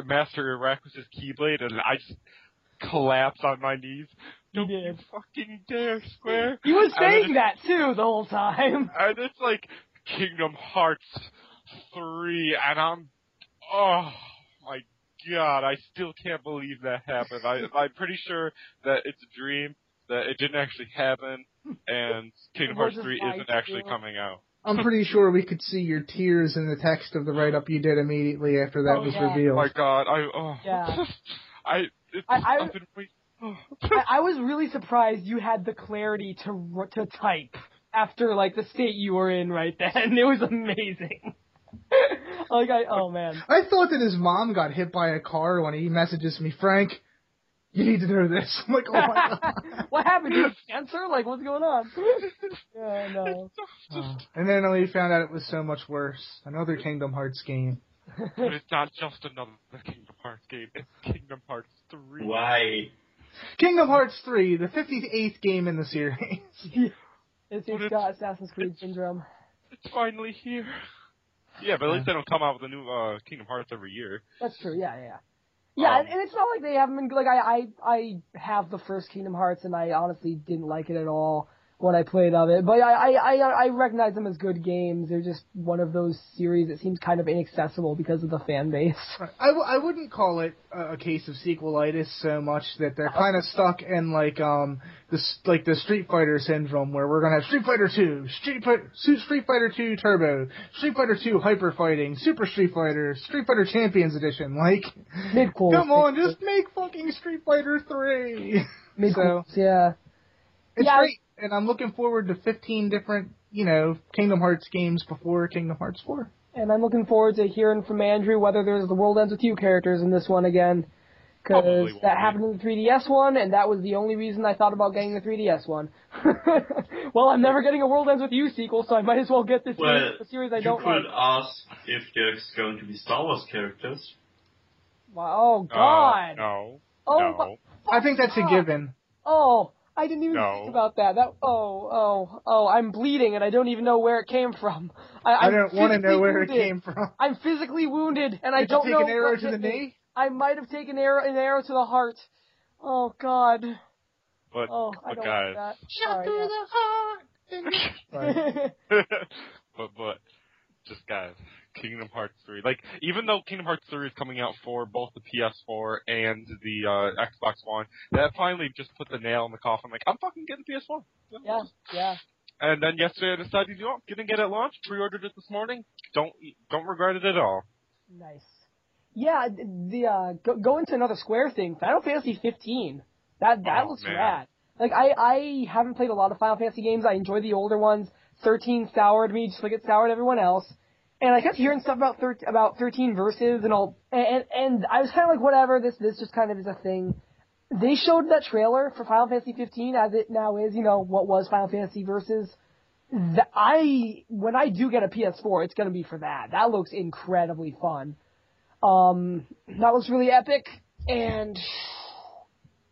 Master Eraqus's Keyblade, and I just collapse on my knees. Don't you fucking dare, Square. He was saying that too the whole time. and it's like Kingdom Hearts three, and I'm, oh my god, I still can't believe that happened. I, I'm pretty sure that it's a dream, that it didn't actually happen, and Kingdom Hearts three isn't actually coming out. I'm pretty sure we could see your tears in the text of the write-up you did immediately after that Oh, was yeah. revealed. Oh my god, I, oh. Yeah. I, it's, I- I- I've been oh. I, I was really surprised you had the clarity to to type after like the state you were in right then. It was amazing. like I, oh man. I thought that his mom got hit by a car when he messages me, Frank. You need to know this. I'm like, oh my god. what happened? You have cancer? Like what's going on? yeah, no. Uh, and then we found out it was so much worse. Another Kingdom Hearts game. But it's not just another Kingdom Hearts game, it's Kingdom Hearts 3. Why? Kingdom Hearts 3, the 58th game in the series. It's, But it's it's- got Assassin's Creed syndrome. It's finally here. Yeah, but at least they don't come out with a new uh, Kingdom Hearts every year. That's true. Yeah, yeah. Yeah, Um, and it's not like they haven't been like I, I I have the first Kingdom Hearts and I honestly didn't like it at all when I played of it, but I I I, I recognize them as good games. They're just one of those series that seems kind of inaccessible because of the fan base. I, w- I wouldn't call it a, case of sequelitis so much that they're kind of stuck in like um this like the Street Fighter syndrome where we're gonna have Street Fighter Two, Street Fighter, Street Fighter Two Turbo, Street Fighter Two Hyper Fighting, Super Street Fighter, Street Fighter Champions Edition. Like, Mid-cool. come on, just make fucking Street Fighter Three. Mid-cool. yeah. It's Yeah. great, and I'm looking forward to 15 different, you know, Kingdom Hearts games before Kingdom Hearts 4. And I'm looking forward to hearing from Andrew whether there's the World Ends With You characters in this one again. Because that be. happened in the 3DS one, and that was the only reason I thought about getting the 3DS one. well, I'm never getting a World Ends With You sequel, so I might as well get this Well, a series I don't You could like. ask if there's going to be Star Wars characters. Wow, oh, Uh, God. no. oh, no. my- I think that's a given. Oh, I didn't even No. think about that. That oh oh oh, I'm bleeding and I don't even know where it came from. I, I I'm don't want to know physically where it came from. I'm physically wounded and I Did you don't take know an arrow what to the hit me. knee? I might have taken arrow, an arrow to the heart. Oh God. But, Oh, I but don't guys, like that. Shot Sorry, through yeah. the heart. But but just guys, Kingdom Hearts 3. Like even though Kingdom Hearts 3 is coming out for both the PS4 and the uh, Xbox One, that finally just put the nail in the coffin. Like I'm fucking getting PS4. yeah, yeah. And then yesterday I decided, you know, gonna get it launched. Pre-ordered it this morning. Don't don't regret it at all. Nice. Yeah, th- the uh, go, going to another Square thing. Final Fantasy 15. That that Oh, looks man. rad. Like I I haven't played a lot of Final Fantasy games. I enjoy the older ones. 13 soured me just like it soured everyone else. And I kept hearing stuff about thir- about 13 verses and all, and and I was kind of like, whatever. This this just kind of is a thing. They showed that trailer for Final Fantasy 15 as it now is. You know what was Final Fantasy versus. Th- I when I do get a PS4, it's gonna be for that. That looks incredibly fun. Um, that looks really epic. And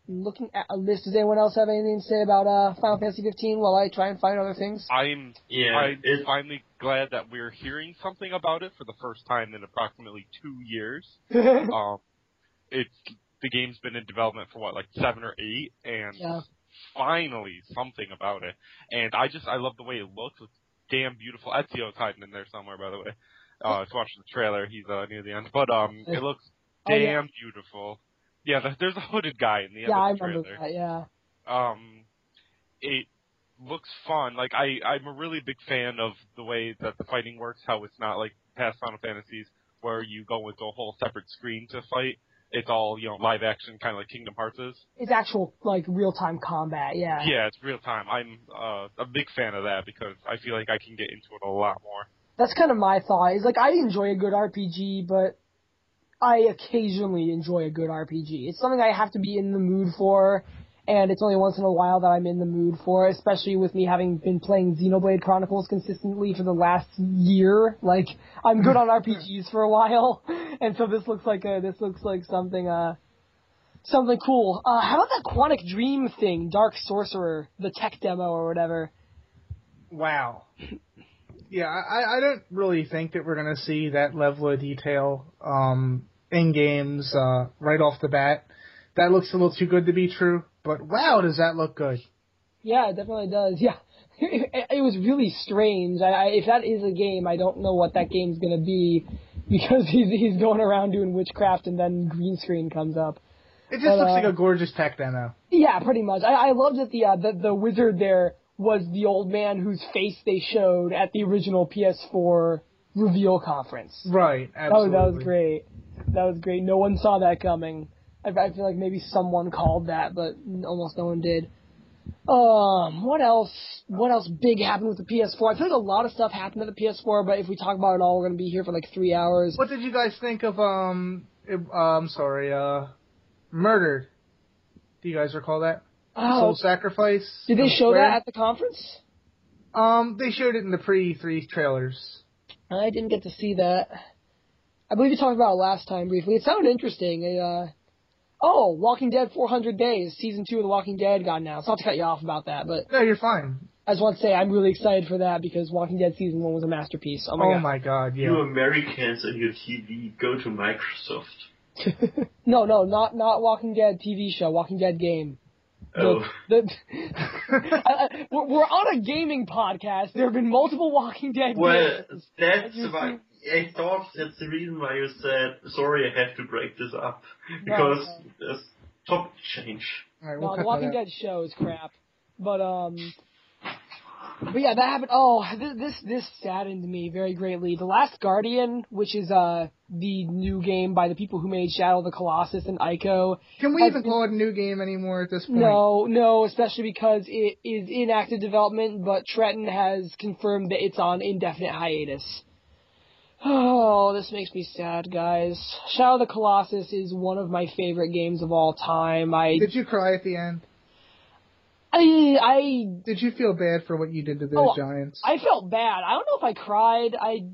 looking at a list, does anyone else have anything to say about uh, Final Fantasy 15 while I try and find other things? I'm Yeah, I'm it, finally glad that we're hearing something about it for the first time in approximately two years. Um, it's the game's been in development for what, like seven or eight, and finally something about it. And I just I love the way it looks. It's damn beautiful. Ezio's hiding in there somewhere, by the way. Uh, I was watching the trailer. He's uh, near the end, but um, it looks Oh, yeah. damn beautiful. Yeah, the, there's a hooded guy in the end Yeah, I of the remember trailer. that. Yeah. Um, it looks fun. Like I, I'm a really big fan of the way that the fighting works. How it's not like past Final Fantasies where you go into a whole separate screen to fight. It's all you know live action, kind of like Kingdom Hearts is. It's actual like real time combat. Yeah. Yeah, it's real time. I'm uh, a big fan of that because I feel like I can get into it a lot more. That's kind of my thought. Is like I enjoy a good RPG, but I occasionally enjoy a good RPG. It's something I have to be in the mood for, and it's only once in a while that I'm in the mood for. Especially with me having been playing Xenoblade Chronicles consistently for the last year. Like I'm good on RPGs for a while, and so this looks like a this looks like something uh something cool. Uh, how about that Quantic Dream thing, Dark Sorcerer, the tech demo or whatever? Wow. Yeah, I, I don't really think that we're gonna see that level of detail um, in games uh, right off the bat. That looks a little too good to be true, but wow, does that look good? Yeah, it definitely does. Yeah, it, it was really strange. I, I, if that is a game, I don't know what that game's gonna be because he's he's going around doing witchcraft and then green screen comes up. It just But, looks uh, like a gorgeous tech demo. Yeah, pretty much. I, I loved that the, uh, the the wizard there was the old man whose face they showed at the original PS4 reveal conference. Right, That was, that was great. That was great. No one saw that coming. I, I feel like maybe someone called that, but almost no one did. Um, what else? What else big happened with the PS4? I feel like a lot of stuff happened at the PS4, but if we talk about it all, we're gonna be here for like three hours. What did you guys think of um? It, uh, I'm sorry, uh, murdered. Do you guys recall that? Soul Oh, Sacrifice. did they show Square? that at the conference? Um, they showed it in the pre-E3 trailers. I didn't get to see that. I believe you talked about it last time briefly. It sounded interesting. It, uh, oh, Walking Dead 400 Days, season two of The Walking Dead got announced. Not to cut you off about that, but No, you're fine. I just want to say I'm really excited for that because Walking Dead season one was a masterpiece. Oh my oh god. my god, yeah. You Americans and your TV, go to Microsoft. no, no, not not Walking Dead TV show. Walking Dead game. The, Oh. the, I- I- we're we're on a gaming podcast. There have been multiple Walking Dead Well, games. that's you why I thought that's the reason why you said sorry. I have to break this up because there's topic change. All right, we'll No, the Walking. Dead show is crap. But um, but yeah, that happened. Oh, this this this saddened me very greatly. The Last Guardian, which is uh the new game by the people who made Shadow of the Colossus and Ico. Can we even been- call it a new game anymore at this point? No, no, especially because it is in active development, but Tretton has confirmed that it's on indefinite hiatus. Oh, this makes me sad, guys. Shadow of the Colossus is one of my favorite games of all time. I Did you cry at the end? I I Did you feel bad for what you did to those Oh, giants? I felt bad. I don't know if I cried. I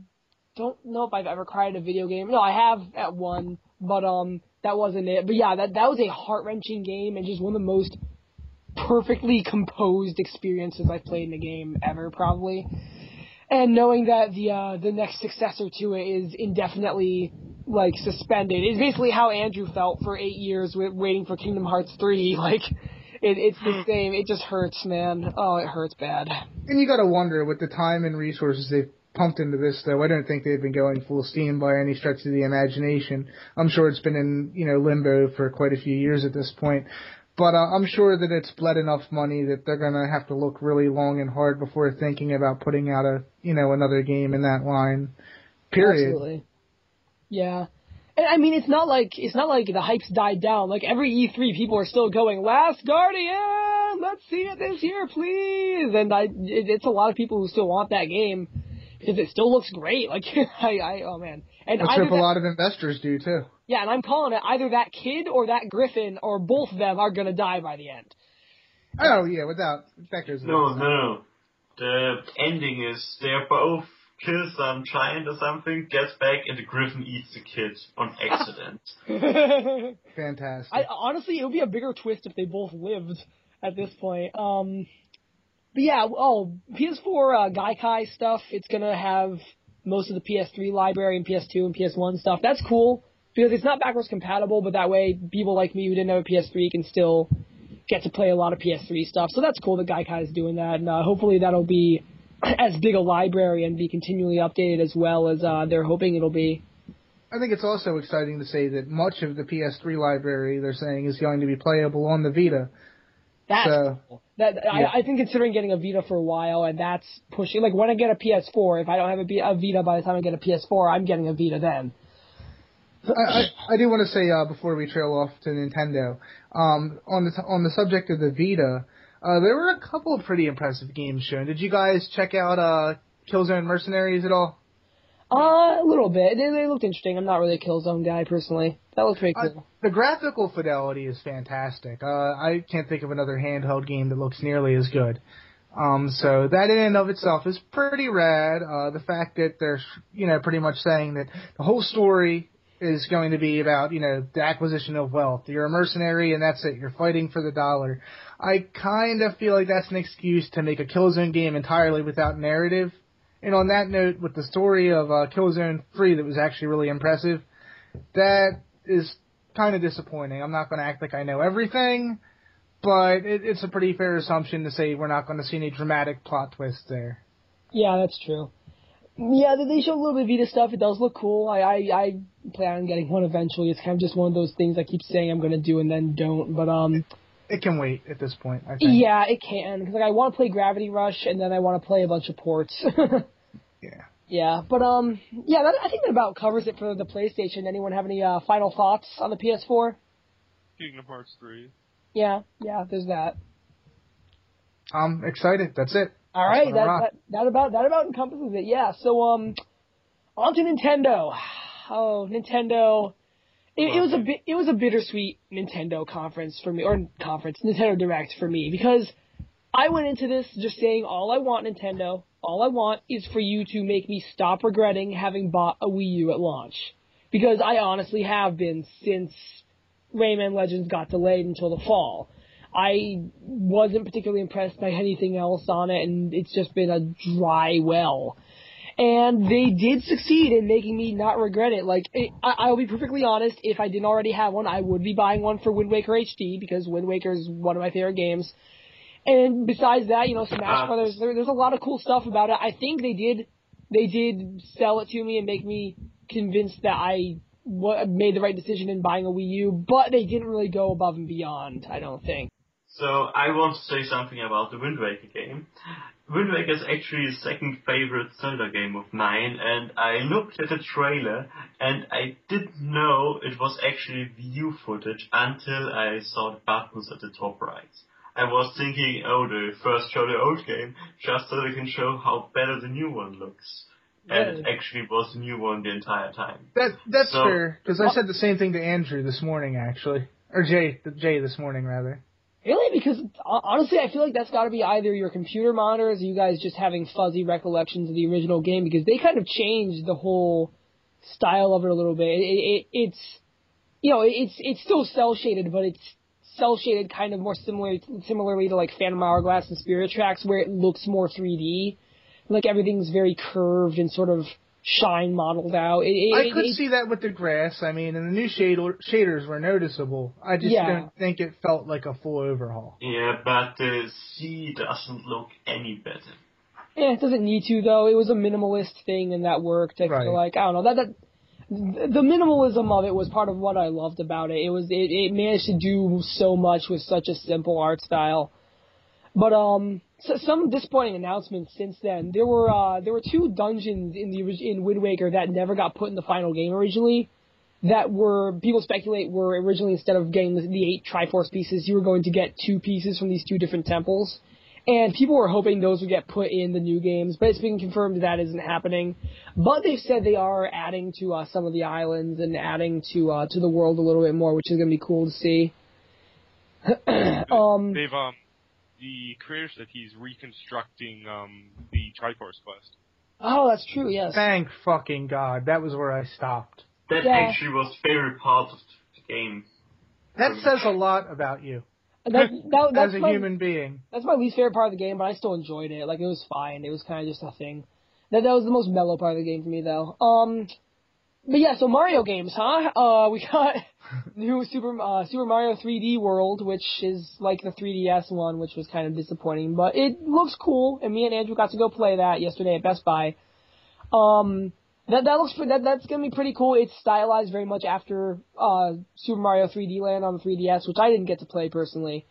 don't know if I've ever cried at a video game. No, I have at one, but um, that wasn't it. But yeah, that that was a heart wrenching game and just one of the most perfectly composed experiences I've played in a game ever, probably. And knowing that the uh, the next successor to it is indefinitely like suspended is basically how Andrew felt for eight years with, waiting for Kingdom Hearts three. Like, it, it's the same. It just hurts, man. Oh, it hurts bad. And you gotta wonder, with the time and resources they've pumped into this, though, I don't think they've been going full steam by any stretch of the imagination. I'm sure it's been in, you know, limbo for quite a few years at this point. But uh, I'm sure that it's bled enough money that they're gonna have to look really long and hard before thinking about putting out a, you know, another game in that line. Period. Absolutely. Yeah. And I mean, it's not like it's not like the hype's died down. Like every E3, people are still going, "Last Guardian, let's see it this year, please." And I, it, it's a lot of people who still want that game because it still looks great. Like I, I oh man, and hope a lot of investors do too. Yeah, and I'm calling it either that kid or that Griffin or both of them are gonna die by the end. Oh yeah, without that goes. No, no, no. The ending is they're both kill some giant or something, gets back, and the griffin eats the kid on accident. Fantastic. I honestly, it would be a bigger twist if they both lived at this point. Um, but yeah, oh, PS4 uh, Gaikai stuff. It's gonna have most of the PS3 library and PS2 and PS1 stuff. That's cool because it's not backwards compatible, but that way people like me who didn't have a PS3 can still get to play a lot of PS3 stuff. So that's cool that Gaikai is doing that, and uh, hopefully that'll be as big a library and be continually updated as well as uh, they're hoping it'll be. I think it's also exciting to say that much of the PS3 library they're saying is going to be playable on the Vita. That's So- cool. That Yeah. I, I've been considering getting a Vita for a while, and that's pushing. Like when I get a PS4, if I don't have a, a Vita by the time I get a PS4, I'm getting a Vita then. I, I, I do want to say uh, before we trail off to Nintendo, um, on the on the subject of the Vita, uh, there were a couple of pretty impressive games shown. Did you guys check out uh, Killzone Mercenaries at all? Uh, a little bit. They, they looked interesting. I'm not really a Killzone guy personally. That looked pretty I- cool. the graphical fidelity is fantastic. Uh, I can't think of another handheld game that looks nearly as good. Um, so that in and of itself is pretty rad. Uh, the fact that they're, you know, pretty much saying that the whole story is going to be about, you know, the acquisition of wealth. You're a mercenary and that's it. You're fighting for the dollar. I kind of feel like that's an excuse to make a Killzone game entirely without narrative. And on that note, with the story of uh, Killzone 3 that was actually really impressive, that is kind of disappointing. I'm not going to act like I know everything, but it, it's a pretty fair assumption to say we're not going to see any dramatic plot twists there. Yeah, that's true. Yeah, they- they show a little bit of Vita stuff. It does look cool. I, I I plan on getting one eventually. It's kind of just one of those things I keep saying I'm gonna do and then don't. But um, It can wait at this point. I think. yeah, it can because like I want to play Gravity Rush and then I want to play a bunch of ports. Yeah. yeah, but um, yeah, that, I think that about covers it for the PlayStation. Anyone have any uh, final thoughts on the PS4? Kingdom Hearts 3. Yeah, yeah, there's that. I'm excited. That's it. All That's right, that, that that about that about encompasses it. Yeah. So um, on to Nintendo. Oh, Nintendo. It, it was a bit. It was a bittersweet Nintendo conference for me, or conference Nintendo Direct for me, because I went into this just saying all I want Nintendo, all I want is for you to make me stop regretting having bought a Wii U at launch, because I honestly have been since Rayman Legends got delayed until the fall. I wasn't particularly impressed by anything else on it, and it's just been a dry well. And they did succeed in making me not regret it. Like, it, I, I'll be perfectly honest, if I didn't already have one, I would be buying one for Wind Waker HD, because Wind Waker is one of my favorite games. And besides that, you know, Smash Uh, Brothers, there, there's a lot of cool stuff about it. I think they did, they did sell it to me and make me convinced that I wa made the right decision in buying a Wii U, but they didn't really go above and beyond, I don't think. So I want to say something about the Wind Waker game. Wind Waker is actually the second favorite Zelda game of mine, and I looked at the trailer and I didn't know it was actually Wii U footage until I saw the buttons at the top right. I was thinking, oh, they first show the old game just so they can show how better the new one looks. And it actually was the new one the entire time. That that's So- fair because I said the same thing to Andrew this morning actually, or Jay Jay this morning rather. Really? Because honestly, I feel like that's got to be either your computer monitors, or you guys just having fuzzy recollections of the original game, because they kind of changed the whole style of it a little bit. It, it, it's, you know, it's it's still cell shaded, but it's cell shaded kind of more similar similarly to like Phantom Hourglass and Spirit Tracks, where it looks more 3D, like everything's very curved and sort of shine modeled out. It, it, I could it- see that with the grass. I mean, and the new shader, shaders were noticeable. I just Yeah. don't think it felt like a full overhaul. Yeah, but the sea doesn't look any better. Yeah, it doesn't need to though. It was a minimalist thing, and that worked. I Right. feel like I don't know that that the minimalism of it was part of what I loved about it. It was it, it managed to do so much with such a simple art style. But um, so, some disappointing announcements since then. There were uh, there were two dungeons in the in Wind Waker that never got put in the final game originally. That were people speculate were originally instead of getting the, the eight Triforce pieces, you were going to get two pieces from these two different temples. And people were hoping those would get put in the new games, but it's been confirmed that isn't happening. But they've said they are adding to uh, some of the islands and adding to uh, to the world a little bit more, which is going to be cool to see. um, They've um the creators that he's reconstructing um the Triforce quest. oh, that's true. Yes. Thank fucking god, that was where I stopped. That Yeah. actually was favorite part of the game. That says a lot about you That, that, that's as a my, human being. That's my least favorite part of the game, but I still enjoyed it. Like it was fine. It was kind of just a thing. That that was the most mellow part of the game for me, though. Um, but yeah, so Mario games, huh? Uh, we got new Super uh, Super Mario 3D World, which is like the 3DS one, which was kind of disappointing, but it looks cool. And me and Andrew got to go play that yesterday at Best Buy. Um, that that looks that that's gonna be pretty cool. It's stylized very much after uh Super Mario 3D Land on the 3DS, which I didn't get to play personally.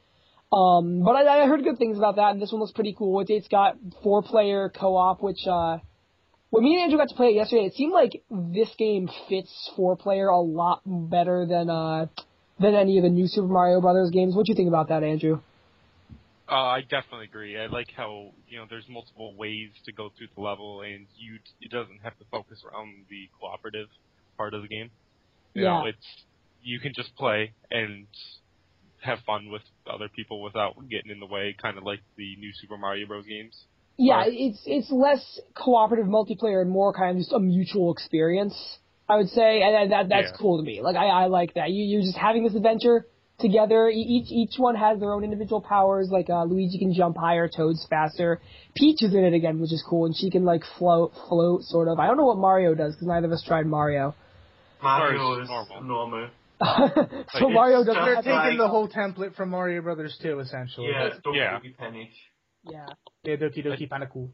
Um, but I, I heard good things about that, and this one looks pretty cool. It, it's got four player co op, which uh, when me and Andrew got to play it yesterday, it seemed like this game fits four player a lot better than uh than any of the new Super Mario Brothers games. What do you think about that, Andrew? Uh, I definitely agree. I like how you know there's multiple ways to go through the level, and you it doesn't have to focus around the cooperative part of the game. You Yeah. know, it's you can just play and have fun with other people without getting in the way, kind of like the new Super Mario Bros. games. Yeah, Right. it's it's less cooperative multiplayer and more kind of just a mutual experience. I would say, and and that that's Yeah. cool to me. Like I, I like that. You you're just having this adventure together. E- Each each one has their own individual powers. Like uh, Luigi can jump higher, Toad's faster. Peach is in it again, which is cool, and she can like float float sort of. I don't know what Mario does because neither of us tried Mario. Mario Mario is is normal. normal. so Like, Mario it's doesn't just have Taking like- the whole template from Mario Brothers 2, essentially. Yeah, Doki Yeah. Doki Panic. Yeah. Yeah, Doki Doki kind of cool.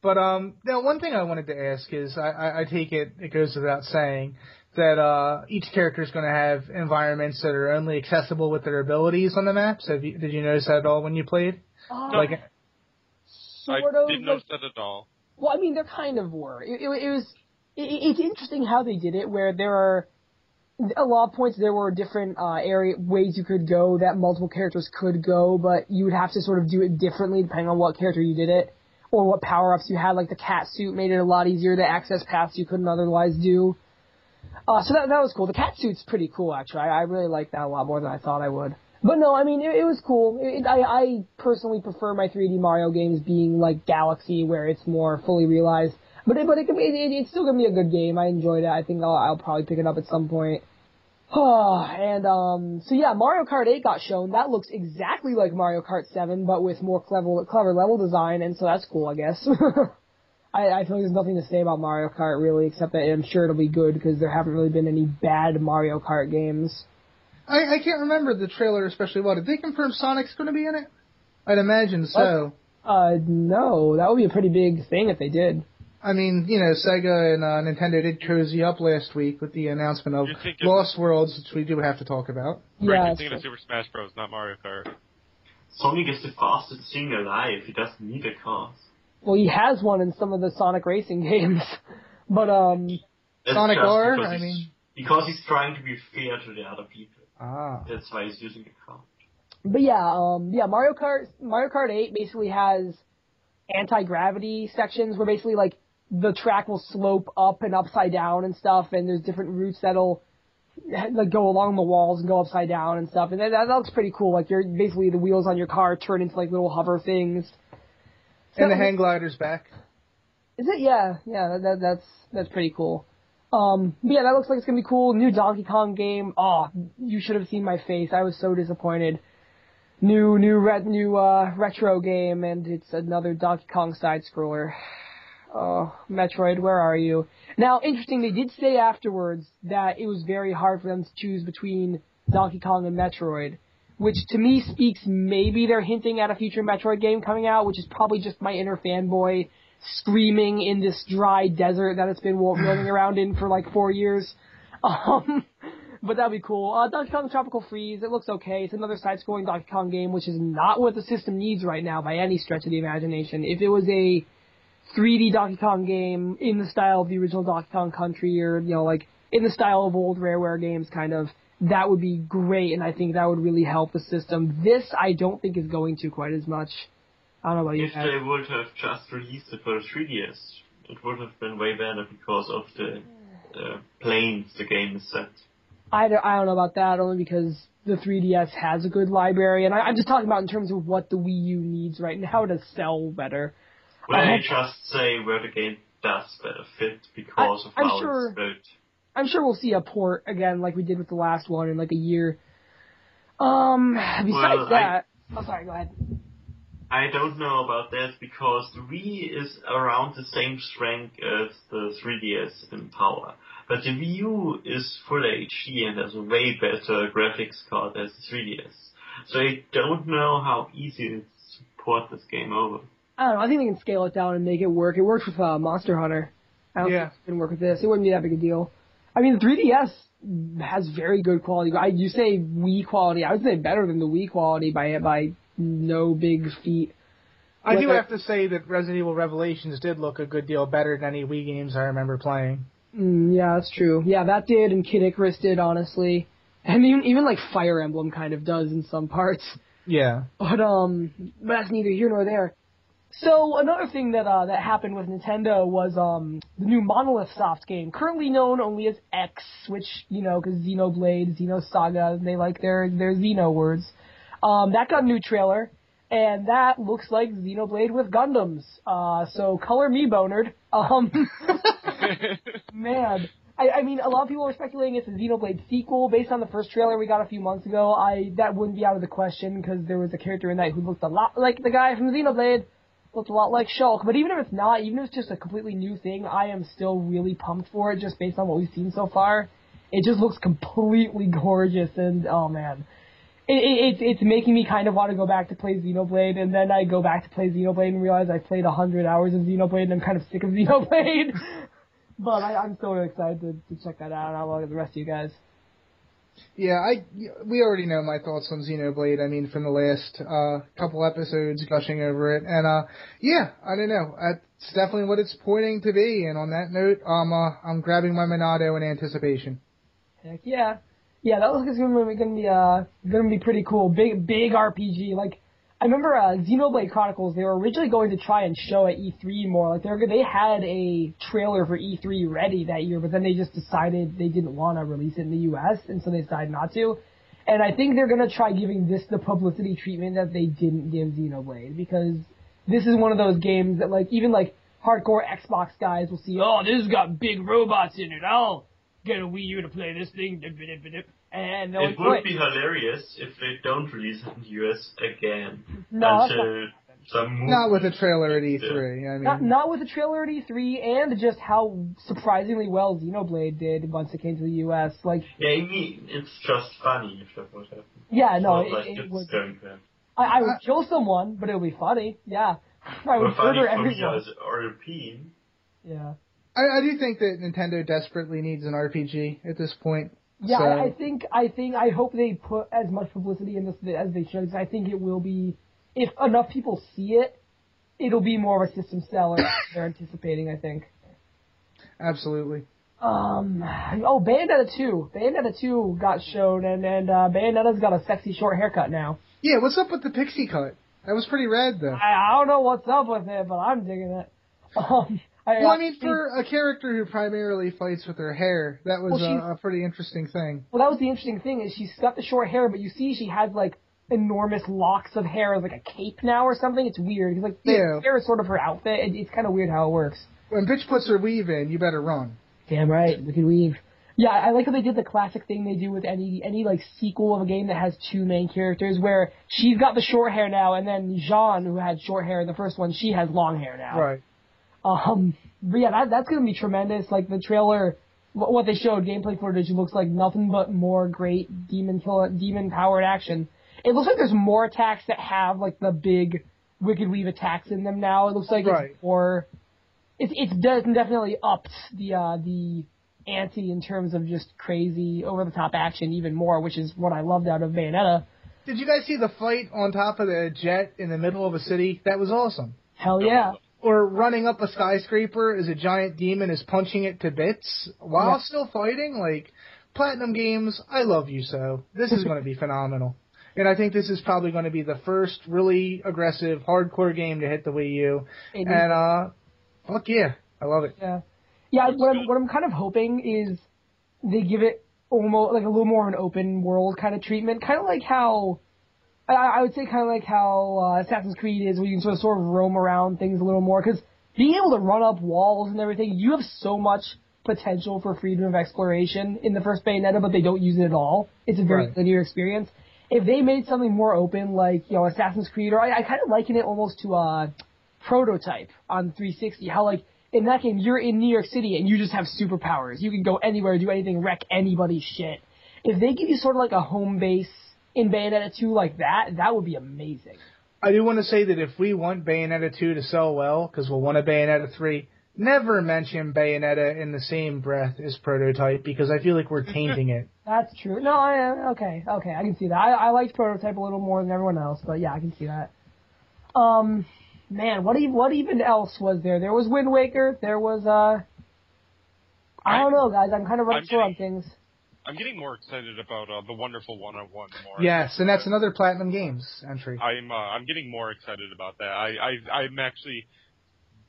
But um, now one thing I wanted to ask is, I, I, I take it it goes without saying that uh, each character is going to have environments that are only accessible with their abilities on the maps. Have you, did you notice that at all when you played? Uh, Like, I sort of. didn't like- notice that at all. Well, I mean, there kind of were. It, it, it was. It, it's interesting how they did it, where there are a lot of points. There were different uh, area ways you could go that multiple characters could go, but you would have to sort of do it differently depending on what character you did it or what power ups you had. Like the cat suit made it a lot easier to access paths you couldn't otherwise do. Uh, so that that was cool. The cat suit's pretty cool, actually. I, I really liked that a lot more than I thought I would. But no, I mean, it, it was cool. It, I, I personally prefer my 3D Mario games being like Galaxy, where it's more fully realized. But it, but it, can be- it, it's still gonna be a good game. I enjoyed it. I think I'll, I'll probably pick it up at some point. Oh, and um, so yeah, Mario Kart 8 got shown. That looks exactly like Mario Kart 7, but with more clever clever level design, and so that's cool, I guess. I, I feel like there's nothing to say about Mario Kart really, except that I'm sure it'll be good because there haven't really been any bad Mario Kart games. I, I can't remember the trailer especially well. Did they confirm Sonic's going to be in it? I'd imagine so. Uh, no, that would be a pretty big thing if they did. I mean, you know, Sega and uh, Nintendo did cozy up last week with the announcement of You're thinking- Lost Worlds, which we do have to talk about. Right, yeah, you're thinking of Super Smash Bros, not Mario Kart. Sonic is the fastest thing alive. He doesn't need a car. well, he has one in some of the Sonic racing games, but um, That's Sonic just R, because he's- mean- because he's trying to be fair to the other people. Ah. That's why he's using a car. But yeah, um, yeah, Mario Kart, Mario Kart 8 basically has anti-gravity sections where basically like the track will slope up and upside down and stuff, and there's different routes that'll like go along the walls and go upside down and stuff, and that, that looks pretty cool. Like you're basically the wheels on your car turn into like little hover things. So And the hang glider's back. Is it? Yeah, yeah. That, that that's that's pretty cool. Um, but yeah, that looks like it's gonna be cool. New Donkey Kong game. Oh, you should have seen my face. I was so disappointed. New new ret new uh retro game, and it's another Donkey Kong side scroller. Oh, Metroid, where are you? Now, interesting. They did say afterwards that it was very hard for them to choose between Donkey Kong and Metroid, which to me speaks maybe they're hinting at a future Metroid game coming out, which is probably just my inner fanboy screaming in this dry desert that it's been roaming around in for like four years. Um, but that'd be cool. Uh, Donkey Kong Tropical Freeze, it looks okay. It's another side-scrolling Donkey Kong game, which is not what the system needs right now by any stretch of the imagination. If it was a 3D Donkey Kong game in the style of the original Donkey Kong Country, or you know, like in the style of old Rareware games, kind of, that would be great, and I think that would really help the system. This, I don't think is going to quite as much. I don't know about you If they would have just released it for the 3DS, it would have been way better because of the uh, planes the game is set. I don't, I don't know about that only because the 3DS has a good library, and I, I'm just talking about in terms of what the Wii U needs right now to sell better. Well, I just say where the game does better fit because of I'm how sure- it's built. I'm sure we'll see a port again like we did with the last one in like a year. Um, besides Well, I- that, oh sorry, go ahead. I don't know about that because the Wii is around the same strength as the 3DS in power. But the Wii U is full HD and has a way better graphics card as the 3DS. So I don't know how easy it is to port this game over. I don't know. I think they can scale it down and make it work. It works with uh, Monster Hunter. I don't Yeah. think it can work with this. It wouldn't be that big a deal. I mean, the 3DS has very good quality. I, you say Wii quality. I would say better than the Wii quality by by no big feat. I do have to say that Resident Evil Revelations did look a good deal better than any Wii games I remember playing. Mm, yeah, that's true. Yeah, that did, and Kid Icarus did, honestly. And even even like Fire Emblem kind of does in some parts. Yeah. But um, but that's neither here nor there. So another thing that uh, that happened with Nintendo was um the new Monolith Soft game, currently known only as X, which you know because Xenoblade, Xenosaga, they like their their Xeno words. Um, that got a new trailer, and that looks like Xenoblade with Gundams. Uh, so color me bonerd. Um, man. I, I mean, a lot of people are speculating it's a Xenoblade sequel based on the first trailer we got a few months ago. I that wouldn't be out of the question because there was a character in that who looked a lot like the guy from Xenoblade, looked a lot like Shulk. But even if it's not, even if it's just a completely new thing, I am still really pumped for it just based on what we've seen so far. It just looks completely gorgeous, and oh man, it, it, it's it's making me kind of want to go back to play Xenoblade, and then I go back to play Xenoblade and realize I played a hundred hours of Xenoblade, and I'm kind of sick of Xenoblade. but I, I'm still really excited to, to check that out. and I'll look at the rest of you guys. Yeah, I we already know my thoughts on Xenoblade. I mean, from the last uh, couple episodes, gushing over it, and uh, yeah, I don't know. It's definitely what it's pointing to be. And on that note, um, uh, I'm grabbing my Monado in anticipation. Heck yeah, yeah, that looks like gonna be gonna be uh gonna be pretty cool. Big big RPG. Like I remember uh, Xenoblade Chronicles. They were originally going to try and show at E3 more. Like they they had a trailer for E3 ready that year, but then they just decided they didn't want to release it in the U.S. and so they decided not to. And I think they're gonna try giving this the publicity treatment that they didn't give Xenoblade because this is one of those games that like even like hardcore Xbox guys will see, oh, this has got big robots in it. I'll get a Wii U to play this thing. And they'll It would be hilarious if they don't release it in the US again no, not- until some movie. Not with a trailer at E3. I mean, Not, not with a trailer at E3 and just how surprisingly well Xenoblade did once it came to the US. Like, Yeah, I mean, it's just funny if that would happen. yeah, no, it, like it it's would. going. I, I would uh, kill someone, but it would be funny. Yeah. I would funny murder for me everyone. as European. Yeah. I, I do think that Nintendo desperately needs an RPG at this point. Yeah, So- I, I think I think I hope they put as much publicity in this as they should. Cause I think it will be if enough people see it, it'll be more of a system seller than they're anticipating. I think. Absolutely. Um. Oh, Bayonetta two. Bayonetta two got shown, and and uh, Bayonetta's got a sexy short haircut now. Yeah, what's up with the pixie cut? That was pretty rad, though. I, I don't know what's up with it, but I'm digging it. Um. I, Well, I mean, for a character who primarily fights with her hair, that was Well, a, a pretty interesting thing. Well, that was the interesting thing is she's got the short hair, but you see she has like enormous locks of hair as like a cape now or something. It's weird because like the Yeah. hair is sort of her outfit. It, it's kind of weird how it works. When bitch puts her weave in, you better run. Damn right, we can weave. Yeah, I like how they did the classic thing they do with any any like sequel of a game that has two main characters, where she's got the short hair now, and then Jean, who had short hair in the first one, she has long hair now. Right. Um, but yeah, that, that's gonna be tremendous. Like the trailer, wh- what they showed, gameplay footage looks like nothing but more great demon kill, demon powered action. It looks like there's more attacks that have like the big Wicked Weave attacks in them now. It looks like Right. it's more. It's it's de- definitely upped the uh, the ante in terms of just crazy over the top action even more, which is what I loved out of Bayonetta. Did you guys see the fight on top of the jet in the middle of a city? That was awesome. Hell yeah. Or running up a skyscraper as a giant demon is punching it to bits while Yeah. still fighting. Like, Platinum Games, I love you so. This is going to be phenomenal. And I think this is probably going to be the first really aggressive, hardcore game to hit the Wii U. Is- And, uh, fuck yeah. I love it. Yeah, yeah. What I'm what I'm kind of hoping is they give it almost like a little more of an open world kind of treatment, kind of like how I, I would say kind of like how uh, Assassin's Creed is, where you can sort of sort of roam around things a little more. Because being able to run up walls and everything, you have so much potential for freedom of exploration in the first Bayonetta, but they don't use it at all. It's a very Right. linear experience. If they made something more open, like you know Assassin's Creed, or I, I kind of liken it almost to uh, prototype on 360. How like in that game you're in New York City and you just have superpowers. You can go anywhere, do anything, wreck anybody's shit. If they give you sort of like a home base in Bayonetta 2 like that, that would be amazing. I do want to say that if we want Bayonetta 2 to sell well, because we'll want a Bayonetta 3, never mention Bayonetta in the same breath as Prototype, because I feel like we're tainting it. That's true. No, I, am okay, okay, I can see that. I, I liked prototype a little more than everyone else, but yeah, I can see that. Um, man, what even what even else was there? There was Wind Waker. There was uh, I don't know, guys. I'm kind of I'm unsure on things. I'm getting more excited about uh, the Wonderful 101 more. Yes, and that's another Platinum Games entry. I'm uh, I'm getting more excited about that. I, I I'm actually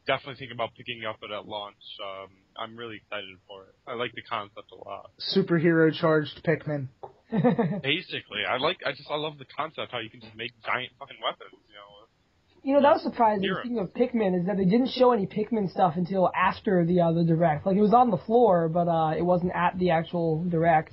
definitely thinking about picking up it at launch. Um, I'm really excited for it. I like the concept a lot. Superhero charged Pikmin. Basically, I like I just I love the concept how you can just make giant fucking weapons. You know, You know, that was surprising. Zero. Speaking of Pikmin, is that they didn't show any Pikmin stuff until after the uh, the direct. Like it was on the floor, but uh, it wasn't at the actual direct.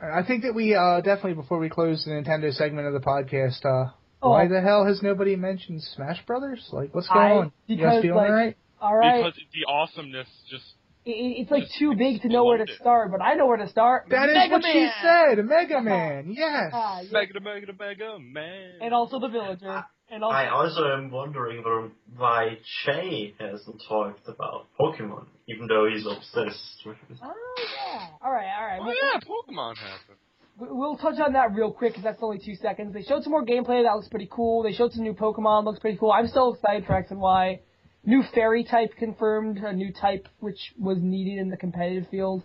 I think that we uh, definitely, before we close the Nintendo segment of the podcast, uh, Oh. why the hell has nobody mentioned Smash Brothers? Like, what's I- going on? You guys because, feeling like- alright? All right. because the awesomeness just It, it's like too big to know where to start, but I know where to start. That is Mega what she said. Mega Man. Yes. Ah, yeah. Mega Mega Mega Man. And also the villager. And also I also am wondering why Jay hasn't talked about Pokemon, even though he's obsessed with it. Oh yeah. All right, all right. Oh We'll- yeah, Pokemon happened. we- We'll touch on that real quick because that's only two seconds. They showed some more gameplay that looks pretty cool. They showed some new Pokemon, looks pretty cool. I'm still excited for X and Y. New fairy type confirmed, a new type which was needed in the competitive field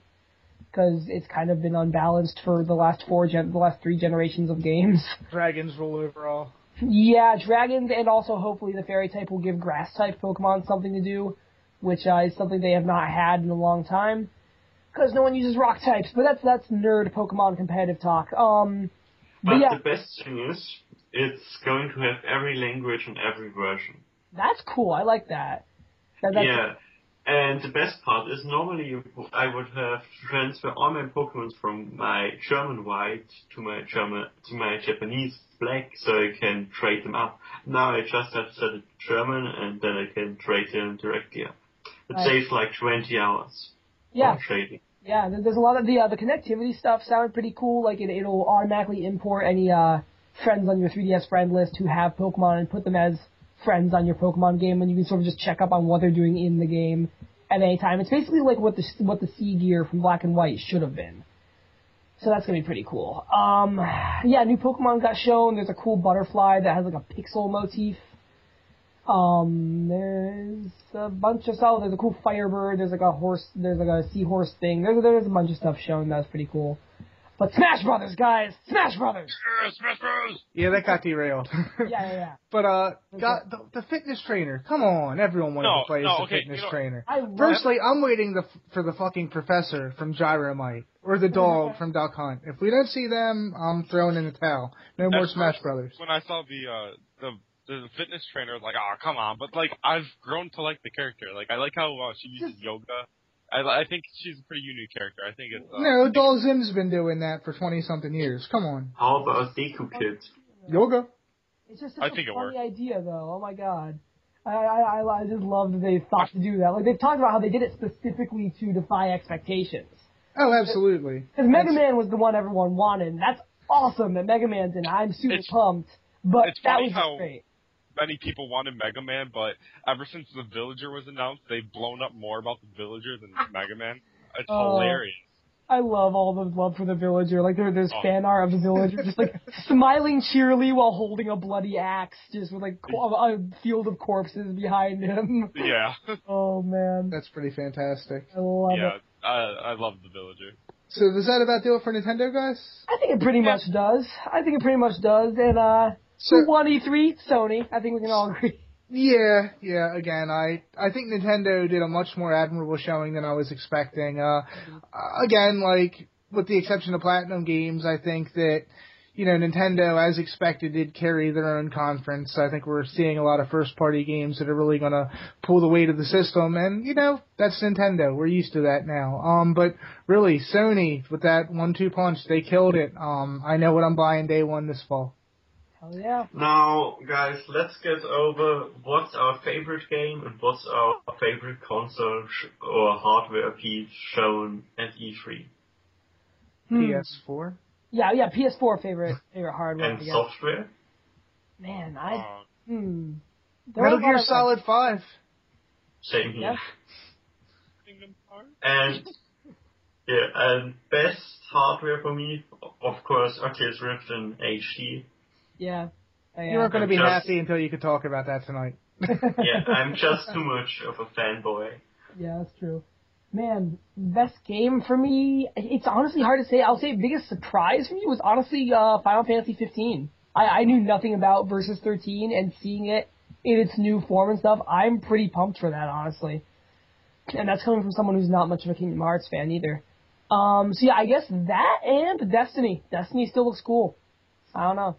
because it's kind of been unbalanced for the last four gen, the last three generations of games. Dragons rule over all. Yeah, dragons and also hopefully the fairy type will give grass type Pokemon something to do, which uh, is something they have not had in a long time. Because no one uses rock types, but that's that's nerd Pokemon competitive talk. Um, but But yeah, the best thing is, it's going to have every language and every version. That's cool. I like that. That- Yeah. And the best part is normally I would have to transfer all my Pokemon from my German white to my German to my Japanese black so I can trade them up. Now I just have to set it to German and then I can trade them directly up. It Right. saves like 20 hours yeah, on trading. yeah. There's a lot of the uh, the connectivity stuff sounded pretty cool. Like it, it'll automatically import any uh, friends on your 3DS friend list who have Pokemon and put them as friends on your Pokemon game, and you can sort of just check up on what they're doing in the game at any time. It's basically like what the what the C-Gear from Black and White should have been. So that's gonna be pretty cool. Um, yeah, new Pokemon got shown. There's a cool butterfly that has like a pixel motif. Um, there's a bunch of stuff. There's a cool Firebird. There's like a horse. There's like a seahorse thing. There's there's a bunch of stuff shown. That's pretty cool. But Smash Brothers, guys, Smash Brothers. Yeah, Smash Bros. Yeah, that got derailed. Yeah, yeah, yeah. But uh, got the, the fitness trainer. Come on, everyone wanted No, to play no, as the okay, fitness you know- trainer. I love Firstly, I'm waiting the, for the fucking professor from Gyromite or the dog from Duck Hunt. If we don't see them, I'm throwing in the towel. No more Smash first, Brothers. When I saw the uh the the fitness trainer, like, oh come on, but like I've grown to like the character. Like I like how uh, she uses yoga. I I think she's a pretty unique character. I think it's uh, No, Dhalsim's been doing that for 20 something years. Come on. How about Deku kids. Yoga. It's just such I a think funny idea, though. Oh my god. I, I I I just love that they thought to do that. Like they've talked about how they did it specifically to defy expectations. Oh, absolutely. Because Mega Man was the one everyone wanted. And that's awesome that Mega Man's in. I'm super It's- pumped. But it's that funny was how- great. Many people wanted Mega Man, but ever since the Villager was announced, they've blown up more about the Villager than Mega Man. It's Oh. hilarious. I love all the love for the villager. Like there, there's Oh. fan art of the villager just like smiling cheerily while holding a bloody axe, just with like a field of corpses behind him. Yeah, Oh man, That's pretty fantastic. I love yeah. it. I I love the Villager. So does that about do it for Nintendo, guys? I think it pretty much does. I think it pretty much does. And uh, So- who won E3? Sony. I think we can all agree. Yeah, yeah. Again, I I think Nintendo did a much more admirable showing than I was expecting. Uh, again, like with the exception of Platinum Games, I think that you know Nintendo, as expected, did carry their own conference. I think we're seeing a lot of first party games that are really gonna pull the weight of the system, and you know that's Nintendo. We're used to that now. Um, but really, Sony with that one two punch, they killed it. Um, I know what I'm buying day one this fall. Hell yeah. Now, guys, let's get over what's our favorite game and what's our favorite console sh- or hardware piece shown at E3 Hmm. PS4. Yeah, yeah. PS4 favorite favorite hardware. and software. Man, I Uh, hmm. There Metal are a lot Gear of, like- Solid Five. Same here. Yeah. And yeah, and best hardware for me, of course, Oculus Rift in HD. Yeah. Oh, You weren't going to be Just- happy until you could talk about that tonight. Yeah, I'm just too much of a fanboy. Yeah, that's true. Man, best game for me, it's honestly hard to say. I'll say biggest surprise for me was honestly uh, Final Fantasy 15. I, I knew nothing about Versus 13 and seeing it in its new form and stuff, I'm pretty pumped for that, honestly. And that's coming from someone who's not much of a Kingdom Hearts fan either. Um, so yeah, I guess that and Destiny. Destiny still looks cool. I don't know.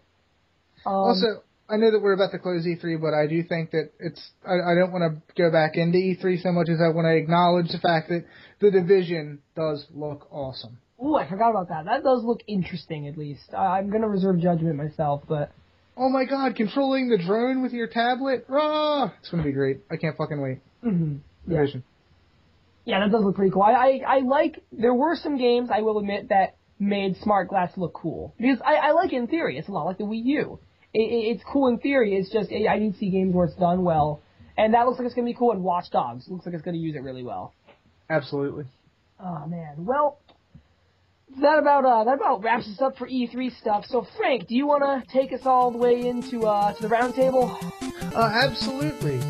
Um, also, I know that we're about to close E3, but I do think that it's. I, I don't want to go back into E3 so much as I want to acknowledge the fact that the division does look awesome. ooh, I forgot about that. That does look interesting, at least. I, I'm gonna reserve judgment myself, but Oh my god, controlling the drone with your tablet? Rah! It's going to be great. I can't fucking wait. mhm. yeah. Division. Yeah, that does look pretty cool. I, I, I like, there were some games, I will admit, that made Smart Glass look cool. Because I, I like it in theory. It's a lot like the Wii U. It, it, it's cool in theory, it's just, I need to see games where it's done well. And that looks like it's going to be cool And Watch Dogs. Looks like it's going to use it really well. Absolutely. Oh man. Well, that about uh, that about wraps us up for E3 stuff. So Frank, do you want to take us all the way into uh, to the roundtable? Uh, absolutely.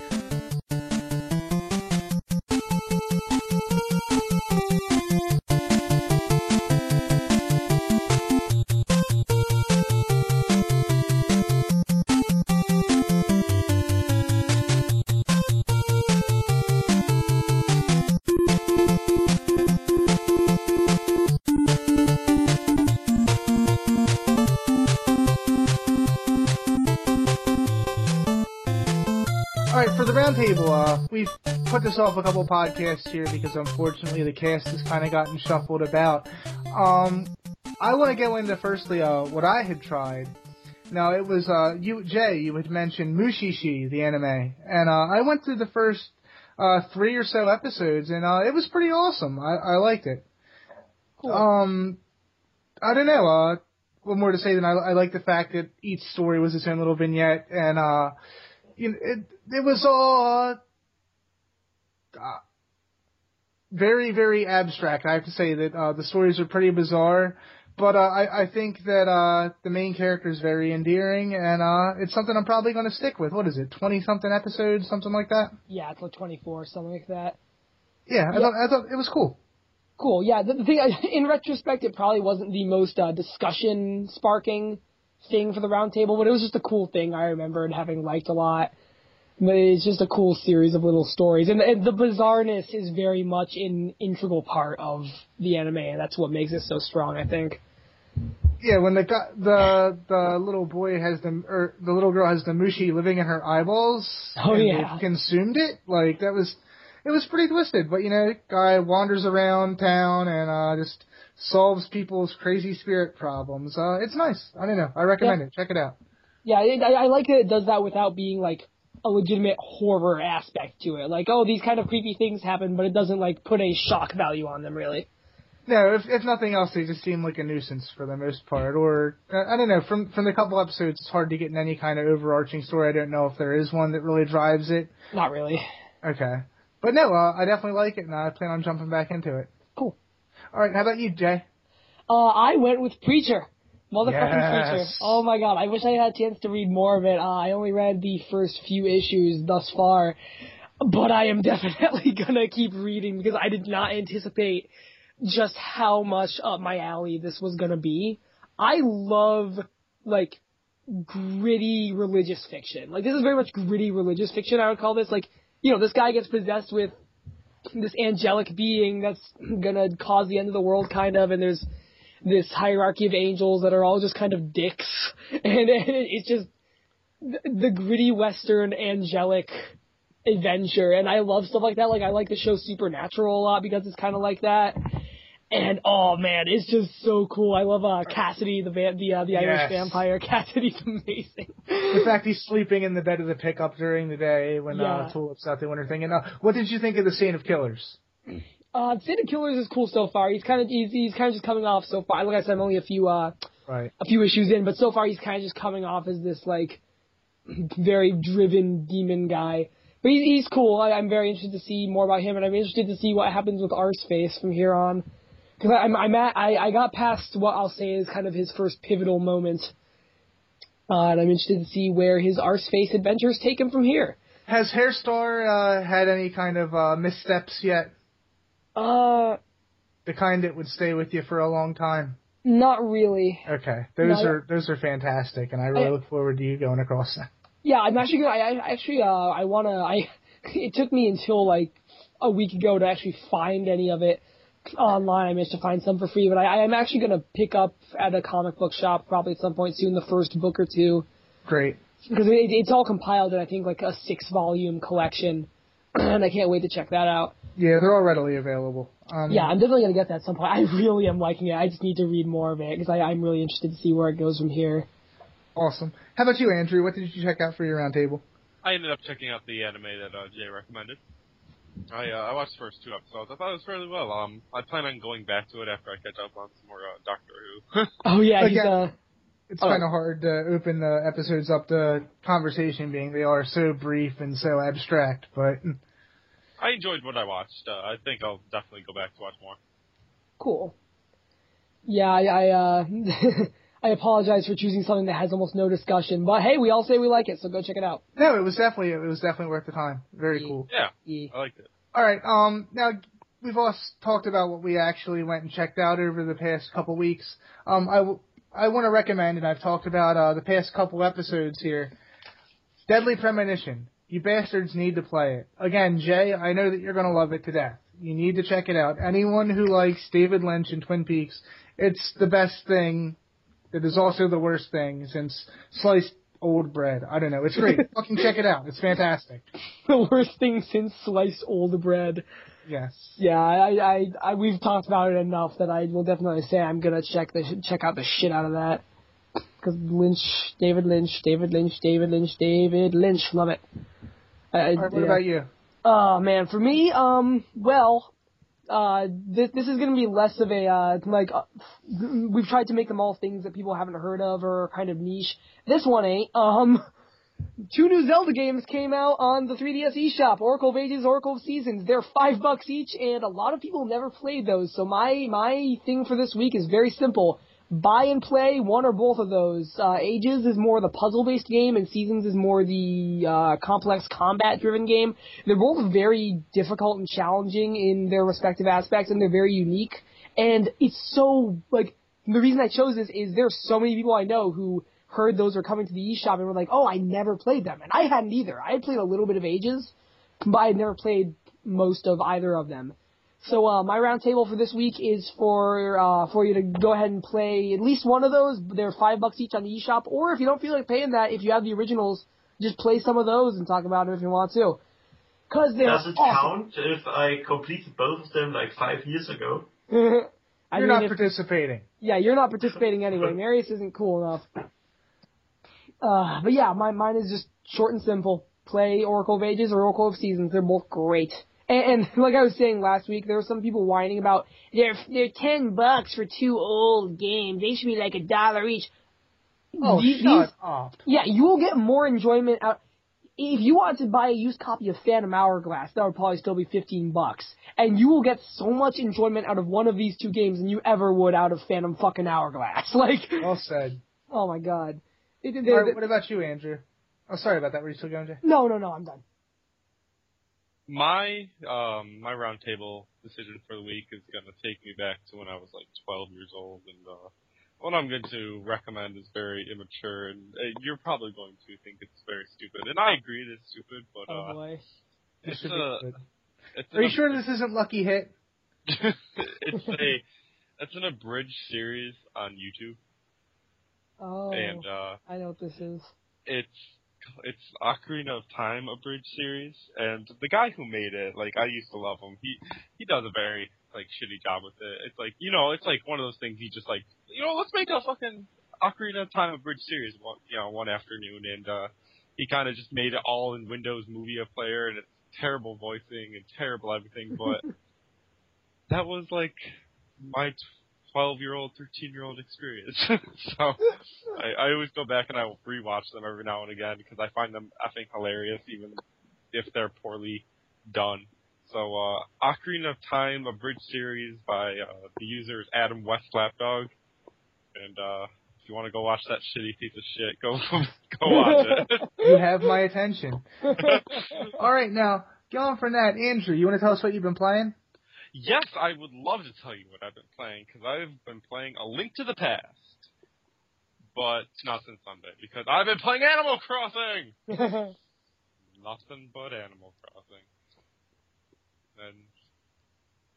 We've this off a couple podcasts here because unfortunately the cast has kind of gotten shuffled about. Um, I want to go into firstly, uh, what I had tried. Now, it was, uh, you, Jay, you had mentioned Mushishi, the anime, and, uh, I went through the first, uh, three or so episodes, and, uh, it was pretty awesome. I, I liked it. Cool. Um, I don't know, uh, what more to say than I, I like the fact that each story was its own little vignette, and, uh, you know, it, it was all, uh, uh, very, very abstract. I have to say that, uh, the stories are pretty bizarre, but, uh, I, I think that, uh, the main character is very endearing, and, uh, it's something I'm probably gonna stick with. What is it, 20 something episodes, something like that? Yeah, it's like 24, something like that. Yeah, I Yeah. thought, I thought it was cool. Cool. Yeah. The, the thing, in retrospect, it probably wasn't the most uh, discussion sparking thing for the roundtable, but it was just a cool thing I remembered having liked a lot. But it's just a cool series of little stories, and, and the bizarreness is very much an integral part of the anime, and that's what makes it so strong. I think. Yeah, when the the the little boy has the or the little girl has the mushi living in her eyeballs. Oh, and yeah. consumed it. Like that was, it was pretty twisted. But you know, guy wanders around town and uh just solves people's crazy spirit problems. Uh, it's nice. I don't know. I recommend Yeah. it. Check it out. Yeah, it, I, I like that it does that without being like a legitimate horror aspect to it. Like, oh, these kind of creepy things happen, but it doesn't like put a shock value on them, really. No, if if nothing else, they just seem like a nuisance for the most part. Or I don't know. From from the couple episodes, it's hard to get in any kind of overarching story. I don't know if there is one that really drives it. Not really. Okay. But no, uh, I definitely like it, and I plan on jumping back into it. Cool. All right, how about you, Jay? Uh, I went with Preacher. Motherfucking Yes. Oh my god, I wish I had a chance to read more of it. Uh, I only read the first few issues thus far. But I am definitely gonna keep reading because I did not anticipate just how much up my alley this was gonna be. I love, like, gritty religious fiction. Like, this is very much gritty religious fiction, I would call this. Like, you know, this guy gets possessed with this angelic being that's gonna cause the end of the world, kind of, and there's this hierarchy of angels that are all just kind of dicks, and, and it's just the, the gritty western angelic adventure, and I love stuff like that. Like I like the show Supernatural a lot because it's kind of like that. And oh man, it's just so cool. I love uh, Cassidy, the va- the uh, the Irish vampire. Cassidy's amazing. The fact he's sleeping in the bed of the pickup during the day when Yeah. uh, Tulip's out doing her thing. And uh, what did you think of the Saint of Killers? Uh, Saint of Killers is cool so far. He's kind of he's, he's kind of just coming off so far. Like I said, I'm only a few uh Right. a few issues in, but so far he's kind of just coming off as this like very driven demon guy. But he's, he's cool. I, I'm very interested to see more about him, and I'm interested to see what happens with Arseface from here on. Because I'm I'm at I, I got past what I'll say is kind of his first pivotal moment, uh, and I'm interested to see where his Arseface adventures take him from here. Has Herr Starr uh, had any kind of uh, missteps yet? Uh, The kind that would stay with you for a long time? not really. Okay, those No, are those are fantastic, and I really I- look forward to you going across them. Yeah, I'm actually gonna. I, I actually, uh, I wanna. I. It took me until like a week ago to actually find any of it online. I managed to find some for free, but I, I'm actually gonna pick up at a comic book shop probably at some point soon the first book or two Great. because it, it's all compiled in I think like a six volume collection, and I can't wait to check that out. Yeah, they're all readily available. Um, Yeah, I'm definitely gonna get that at some point. I really am liking it. I just need to read more of it because I'm really interested to see where it goes from here. Awesome. How about you, Andrew? What did you check out for your roundtable? I ended up checking out the anime that uh, Jay recommended. I uh, I watched the first two episodes. I thought it was fairly well. Um, I plan on going back to it after I catch up on some more uh, Doctor Who. Oh yeah, he's Again- uh, It's Oh. kind of hard to open the episodes up to conversation, being they are so brief and so abstract. But I enjoyed what I watched. Uh, I think I'll definitely go back to watch more. cool. Yeah, I I, uh, I apologize for choosing something that has almost no discussion, but hey, we all say we like it, so go check it out. no, it was definitely it was definitely worth the time. Very Yeah. cool. Yeah, Yeah. I liked it. All right. Um. Now we've all talked about what we actually went and checked out over the past couple weeks. Um. I, w- I want to recommend, and I've talked about uh, the past couple episodes here. Deadly Premonition. You bastards need to play it. Again, Jay, I know that you're gonna love it to death. You need to check it out. Anyone who likes David Lynch and Twin Peaks, it's the best thing. It is also the worst thing since sliced old bread. I don't know. It's great. Fucking check it out. It's fantastic. the worst thing since sliced old bread. Yes. Yeah, I, I, I, we've talked about it enough that I will definitely say I'm gonna check the check out the shit out of that. Because Lynch, David Lynch, David Lynch, David Lynch, David Lynch, love it. I, I- All right, what yeah. about you? Oh man, for me, um, well, uh, this this is gonna be less of a uh, like uh, we've tried to make them all things that people haven't heard of or are kind of niche. This one ain't. Um, two new Zelda games came out on the 3DS eShop: Oracle of Ages, Oracle of Seasons. They're five bucks each, and a lot of people never played those. So my my thing for this week is very simple. Buy and play one or both of those. Uh, Ages is more the puzzle-based game, and Seasons is more the uh, complex combat-driven game. They're both very difficult and challenging in their respective aspects, and they're very unique. And it's so like the reason I chose this is there's so many people I know who heard those were coming to the eShop and were like, "Oh, I never played them," and I hadn't either. I had played a little bit of Ages, but I had never played most of either of them. So uh, my roundtable for this week is for uh, for you to go ahead and play at least one of those. They're five bucks each on the eShop, or if you don't feel like paying that, if you have the originals, just play some of those and talk about them if you want to. Cause they're Does it awesome. count if I completed both of them like five years ago? I You're mean, not if- participating. yeah, you're not participating anyway. Marius isn't cool enough. Uh, but yeah, my mine is just short and simple. Play Oracle of Ages or Oracle of Seasons. They're both great. And, and like I was saying last week, there were some people whining about they're they're ten bucks for two old games. They should be like a dollar each. Oh, The- shut up. yeah, you will get more enjoyment out. If you want to buy a used copy of Phantom Hourglass, that would probably still be 15 bucks. And you will get so much enjoyment out of one of these two games than you ever would out of Phantom fucking Hourglass. Like, Well said. oh my god. It- it- All they're- right, what about you, Andrew? Oh, sorry about that. Were you still going, Jay? no, no, no, I'm done. My um my roundtable decision for the week is gonna take me back to when I was like 12 years old, and uh, what I'm going to recommend is very immature, and uh, you're probably going to think it's very stupid, and I agree it is stupid, but Oh uh, boy. This it's a it's Are you sure this isn't Lucky Hit? it's a it's an abridged series on YouTube, Oh, and uh, I know what this is. it's it's Ocarina of Time abridged series, and the guy who made it, like I used to love him. He he does a very like shitty job with it. It's like you know, it's like one of those things. He just like you know, let's make a fucking Ocarina of Time abridged series. One you know, one afternoon, and uh he kind of just made it all in Windows Movie Player, and it's terrible voicing and terrible everything. But that was like my 12 year old, 13 year old experience. so I, I always go back and I rewatch them every now and again because I find them effing hilarious, even if they're poorly done. So, uh, Ocarina of Time, a bridge series by uh, the user Adam West Lapdog. And uh, if you want to go watch that shitty piece of shit, go go watch it. You have my attention. All right, now, going from that, Andrew, you want to tell us what you've been playing? Yes, I would love to tell you what I've been playing because I've been playing A Link to the Past. But not since Sunday because I've been playing Animal Crossing! Nothing but Animal Crossing. And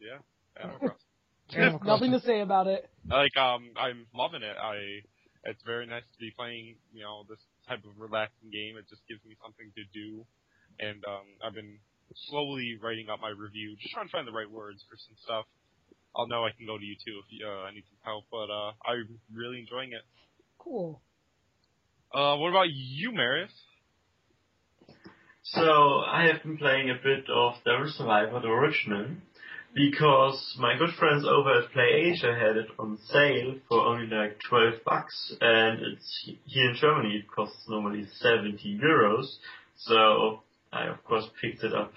yeah, Animal Crossing. Animal Nothing to say about it. like um, I'm loving it. I it's very nice to be playing you know this type of relaxing game. It just gives me something to do, and um, I've been slowly writing up my review, just trying to find the right words for some stuff. I'll know I can go to you too if you, uh, I need some help, but uh, I'm really enjoying it. Cool. Uh, what about you, Marius? So I have been playing a bit of Devil Survivor, the original, because my good friends over at PlayAsia had it on sale for only like 12 bucks, and it's here in Germany it costs normally 70 euros. So I of course picked it up,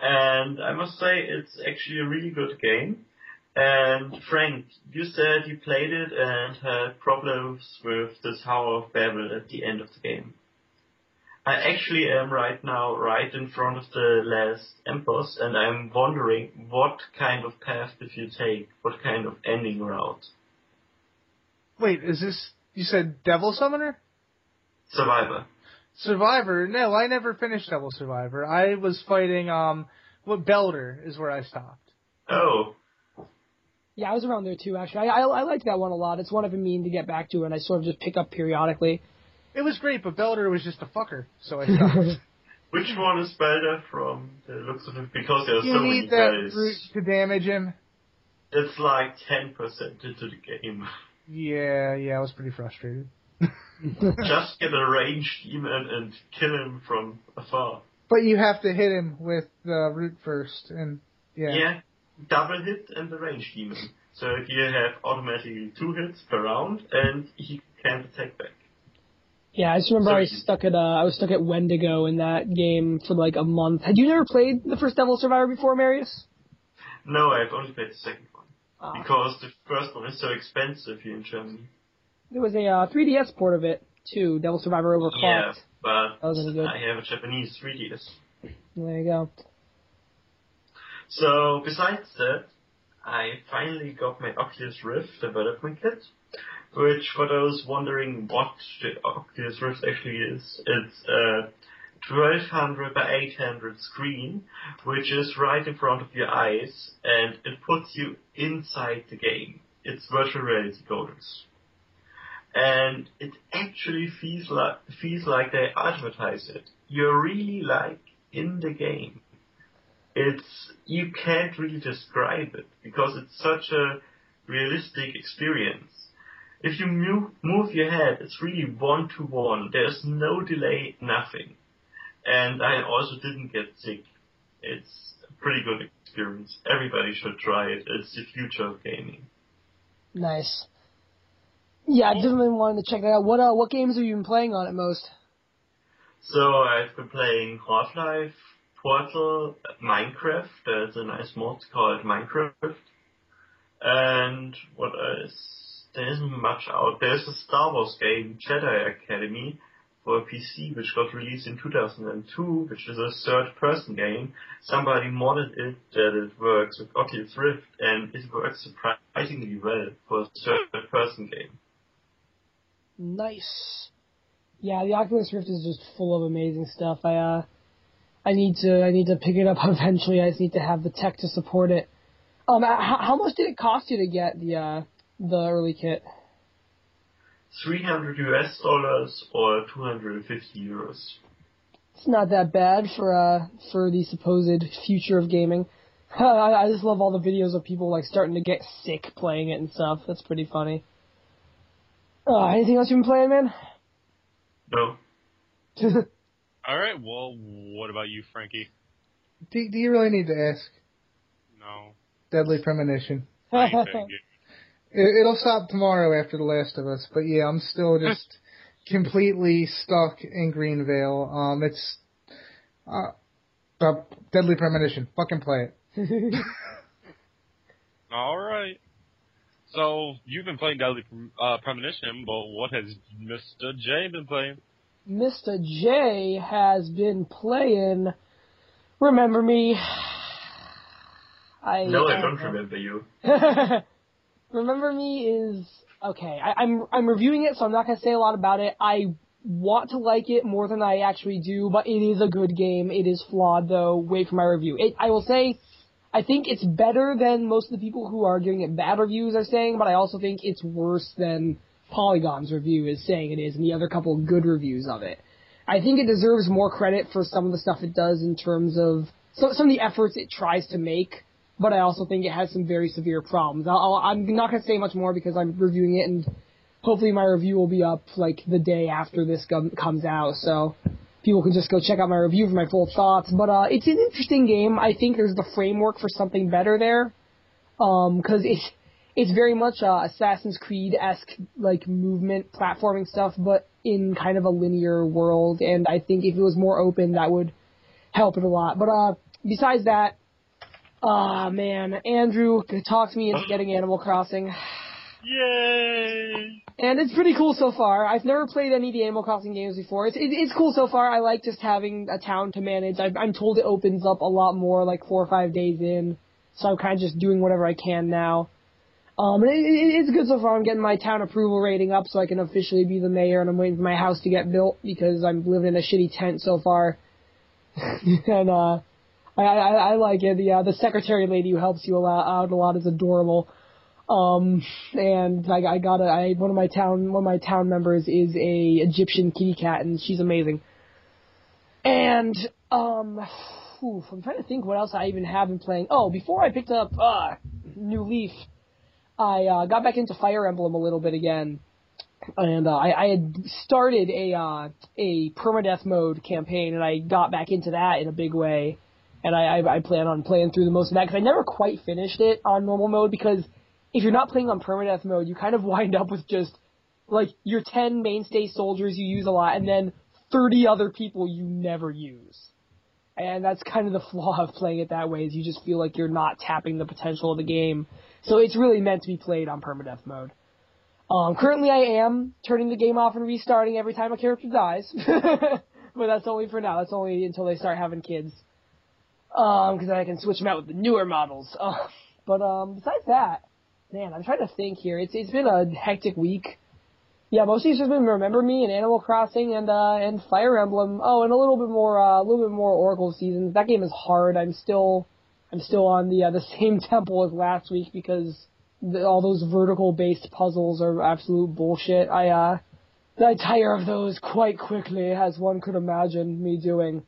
and I must say it's actually a really good game. And Frank, you said you played it and had problems with the Tower of Babel at the end of the game. I actually am right now right in front of the last Emboss and I'm wondering what kind of path did you take? What kind of ending route? Wait, is this you said Devil Summoner? Survivor. Survivor? No, I never finished Devil Survivor. I was fighting um what Beldr is where I stopped. Oh, Yeah, I was around there too. Actually, I I, I liked that one a lot. It's one I've been meaning to get back to, and I sort of just pick up periodically. It was great, but Beldr was just a fucker, so I stopped. which one is better from the looks of it? Because there are you so many need that guys. root to damage him. It's like 10% into the game. Yeah, yeah, I was pretty frustrated. Just get a ranged demon and kill him from afar. But you have to hit him with the root first, and yeah. Yeah, double hit and the range demon. So you have automatically two hits per round, and he can't attack back. Yeah, I just remember So I was stuck at uh, I was stuck at Wendigo in that game for like a month. Had you never played the first Devil Survivor before, Marius? No, I've only played the second one Ah. because the first one is so expensive here in Germany. There was a uh, 3DS port of it too, Devil Survivor Overclocked. Yeah, but That was good. I have a Japanese 3DS. There you go. So besides that, I finally got my Oculus Rift development kit, which for those wondering what the Oculus Rift actually is, it's a 1200 by 800 screen, which is right in front of your eyes, and it puts you inside the game. It's virtual reality goggles. And it actually feels like, feels like they advertise it. You're really like in the game it's you can't really describe it because it's such a realistic experience. If you move, move your head, it's really one to one. There's no delay, nothing. And I also didn't get sick. It's a pretty good experience. Everybody should try it. It's the future of gaming. Nice. Yeah, I definitely wanted to check that out. What uh, what games have you been playing on it most? So I've been playing Half-Life, Portal, Minecraft. There's a nice mod called Minecraft. And what else? There isn't much out. There's a Star Wars game, Jedi Academy, for PC, which got released in 2002, which is a third-person game. Somebody modded it that it works with Oculus Rift, and it works surprisingly well for a third-person game. Nice. Yeah, the Oculus Rift is just full of amazing stuff. I uh, I need to I need to pick it up eventually. I just need to have the tech to support it. Um, how, how much did it cost you to get the uh the early kit? 300 US dollars or 250 euros. It's not that bad for uh for the supposed future of gaming. I, I just love all the videos of people like starting to get sick playing it and stuff. That's pretty funny. Uh, anything else you've been playing, man? No. All right. Well, what about you, Frankie? Do, do you really need to ask? No. Deadly Premonition. I ain't playing. It, it'll stop tomorrow after The Last of Us, but yeah, I'm still just completely stuck in Greenvale. Um, it's uh, uh, Deadly Premonition. Fucking play it. All right. So you've been playing Deadly uh, Premonition, but what has Mr. J been playing? Mr. J has been playing. Remember me? I No, I don't remember you. remember me is okay. I, I'm I'm reviewing it, so I'm not gonna say a lot about it. I want to like it more than I actually do, but it is a good game. It is flawed though. Wait for my review. It, I will say, I think it's better than most of the people who are giving it bad reviews are saying, but I also think it's worse than Polygon's review is saying it is, and the other couple good reviews of it. I think it deserves more credit for some of the stuff it does in terms of some some of the efforts it tries to make, but I also think it has some very severe problems. I'll, I'm not going to say much more because I'm reviewing it, and hopefully my review will be up like the day after this com- comes out. So people can just go check out my review for my full thoughts. But uh, it's an interesting game. I think there's the framework for something better there, because um, it's it's very much uh, Assassin's Creed esque like movement platforming stuff, but in kind of a linear world. And I think if it was more open, that would help it a lot. But uh, besides that, ah uh, man, Andrew talked me into getting Animal Crossing. Yay! And it's pretty cool so far. I've never played any of the Animal Crossing games before. It's it, it's cool so far. I like just having a town to manage. I, I'm told it opens up a lot more like four or five days in, so I'm kind of just doing whatever I can now. Um, and it, it, it's good so far. I'm getting my town approval rating up so I can officially be the mayor, and I'm waiting for my house to get built because I'm living in a shitty tent so far. and uh, I, I I like it. The uh, the secretary lady who helps you a lot, out a lot is adorable. Um, and I, I got a, I, one of my town, one of my town members is a Egyptian kitty cat, and she's amazing. And, um, oof, I'm trying to think what else I even have been playing. Oh, before I picked up, uh, New Leaf, I, uh, got back into Fire Emblem a little bit again. And, uh, I, I had started a, uh, a permadeath mode campaign, and I got back into that in a big way. And I, I, I plan on playing through the most of that, because I never quite finished it on normal mode, because if you're not playing on permadeath mode, you kind of wind up with just like your 10 mainstay soldiers you use a lot and then 30 other people you never use. And that's kind of the flaw of playing it that way is you just feel like you're not tapping the potential of the game. So it's really meant to be played on permadeath mode. Um, currently I am turning the game off and restarting every time a character dies. but that's only for now. That's only until they start having kids. Um, cause then I can switch them out with the newer models. Uh, but, um, besides that, man, I'm trying to think here. It's it's been a hectic week. Yeah, mostly it's just been Remember Me and Animal Crossing and uh and Fire Emblem. Oh, and a little bit more uh, a little bit more Oracle seasons. That game is hard. I'm still I'm still on the uh, the same temple as last week because the, all those vertical based puzzles are absolute bullshit. I uh I tire of those quite quickly, as one could imagine me doing.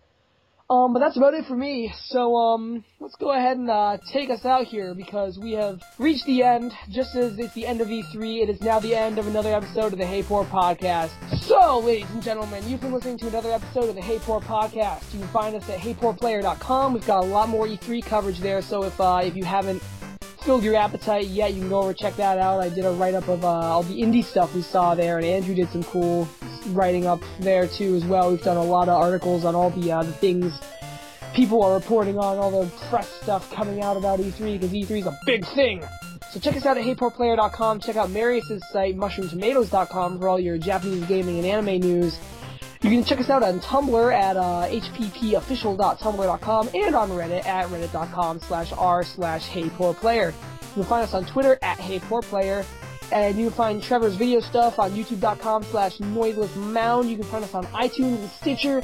Um, but that's about it for me. So, um, let's go ahead and, uh, take us out here because we have reached the end. Just as it's the end of E3, it is now the end of another episode of the Hey Poor Podcast. So, ladies and gentlemen, you've been listening to another episode of the Hey Poor Podcast. You can find us at HeyPoorPlayer.com. We've got a lot more E3 coverage there, so if, uh, if you haven't filled your appetite yet, you can go over check that out. I did a write up of uh, all the indie stuff we saw there, and Andrew did some cool writing up there too as well. We've done a lot of articles on all the uh, the things people are reporting on, all the press stuff coming out about E3 because E3 is a big thing. So check us out at HeyPoorPlayer.com. Check out Marius's site, MushroomTomatoes.com, for all your Japanese gaming and anime news. You can check us out on Tumblr at uh, hppofficial.tumblr.com and on Reddit at reddit.com slash r slash heypoorplayer. You can find us on Twitter at heypoorplayer. And you can find Trevor's video stuff on youtube.com slash noiselessmound. You can find us on iTunes and Stitcher.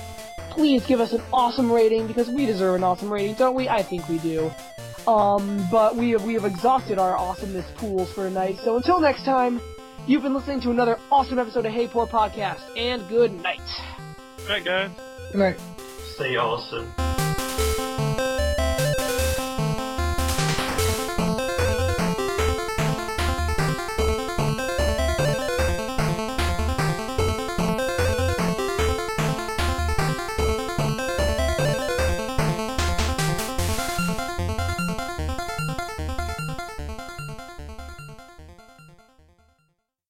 Please give us an awesome rating because we deserve an awesome rating, don't we? I think we do. Um, but we have, we have exhausted our awesomeness pools for tonight. So until next time, You've been listening to another awesome episode of Hey Poor Podcast, and good night. Good night, guys. Good night. Stay awesome.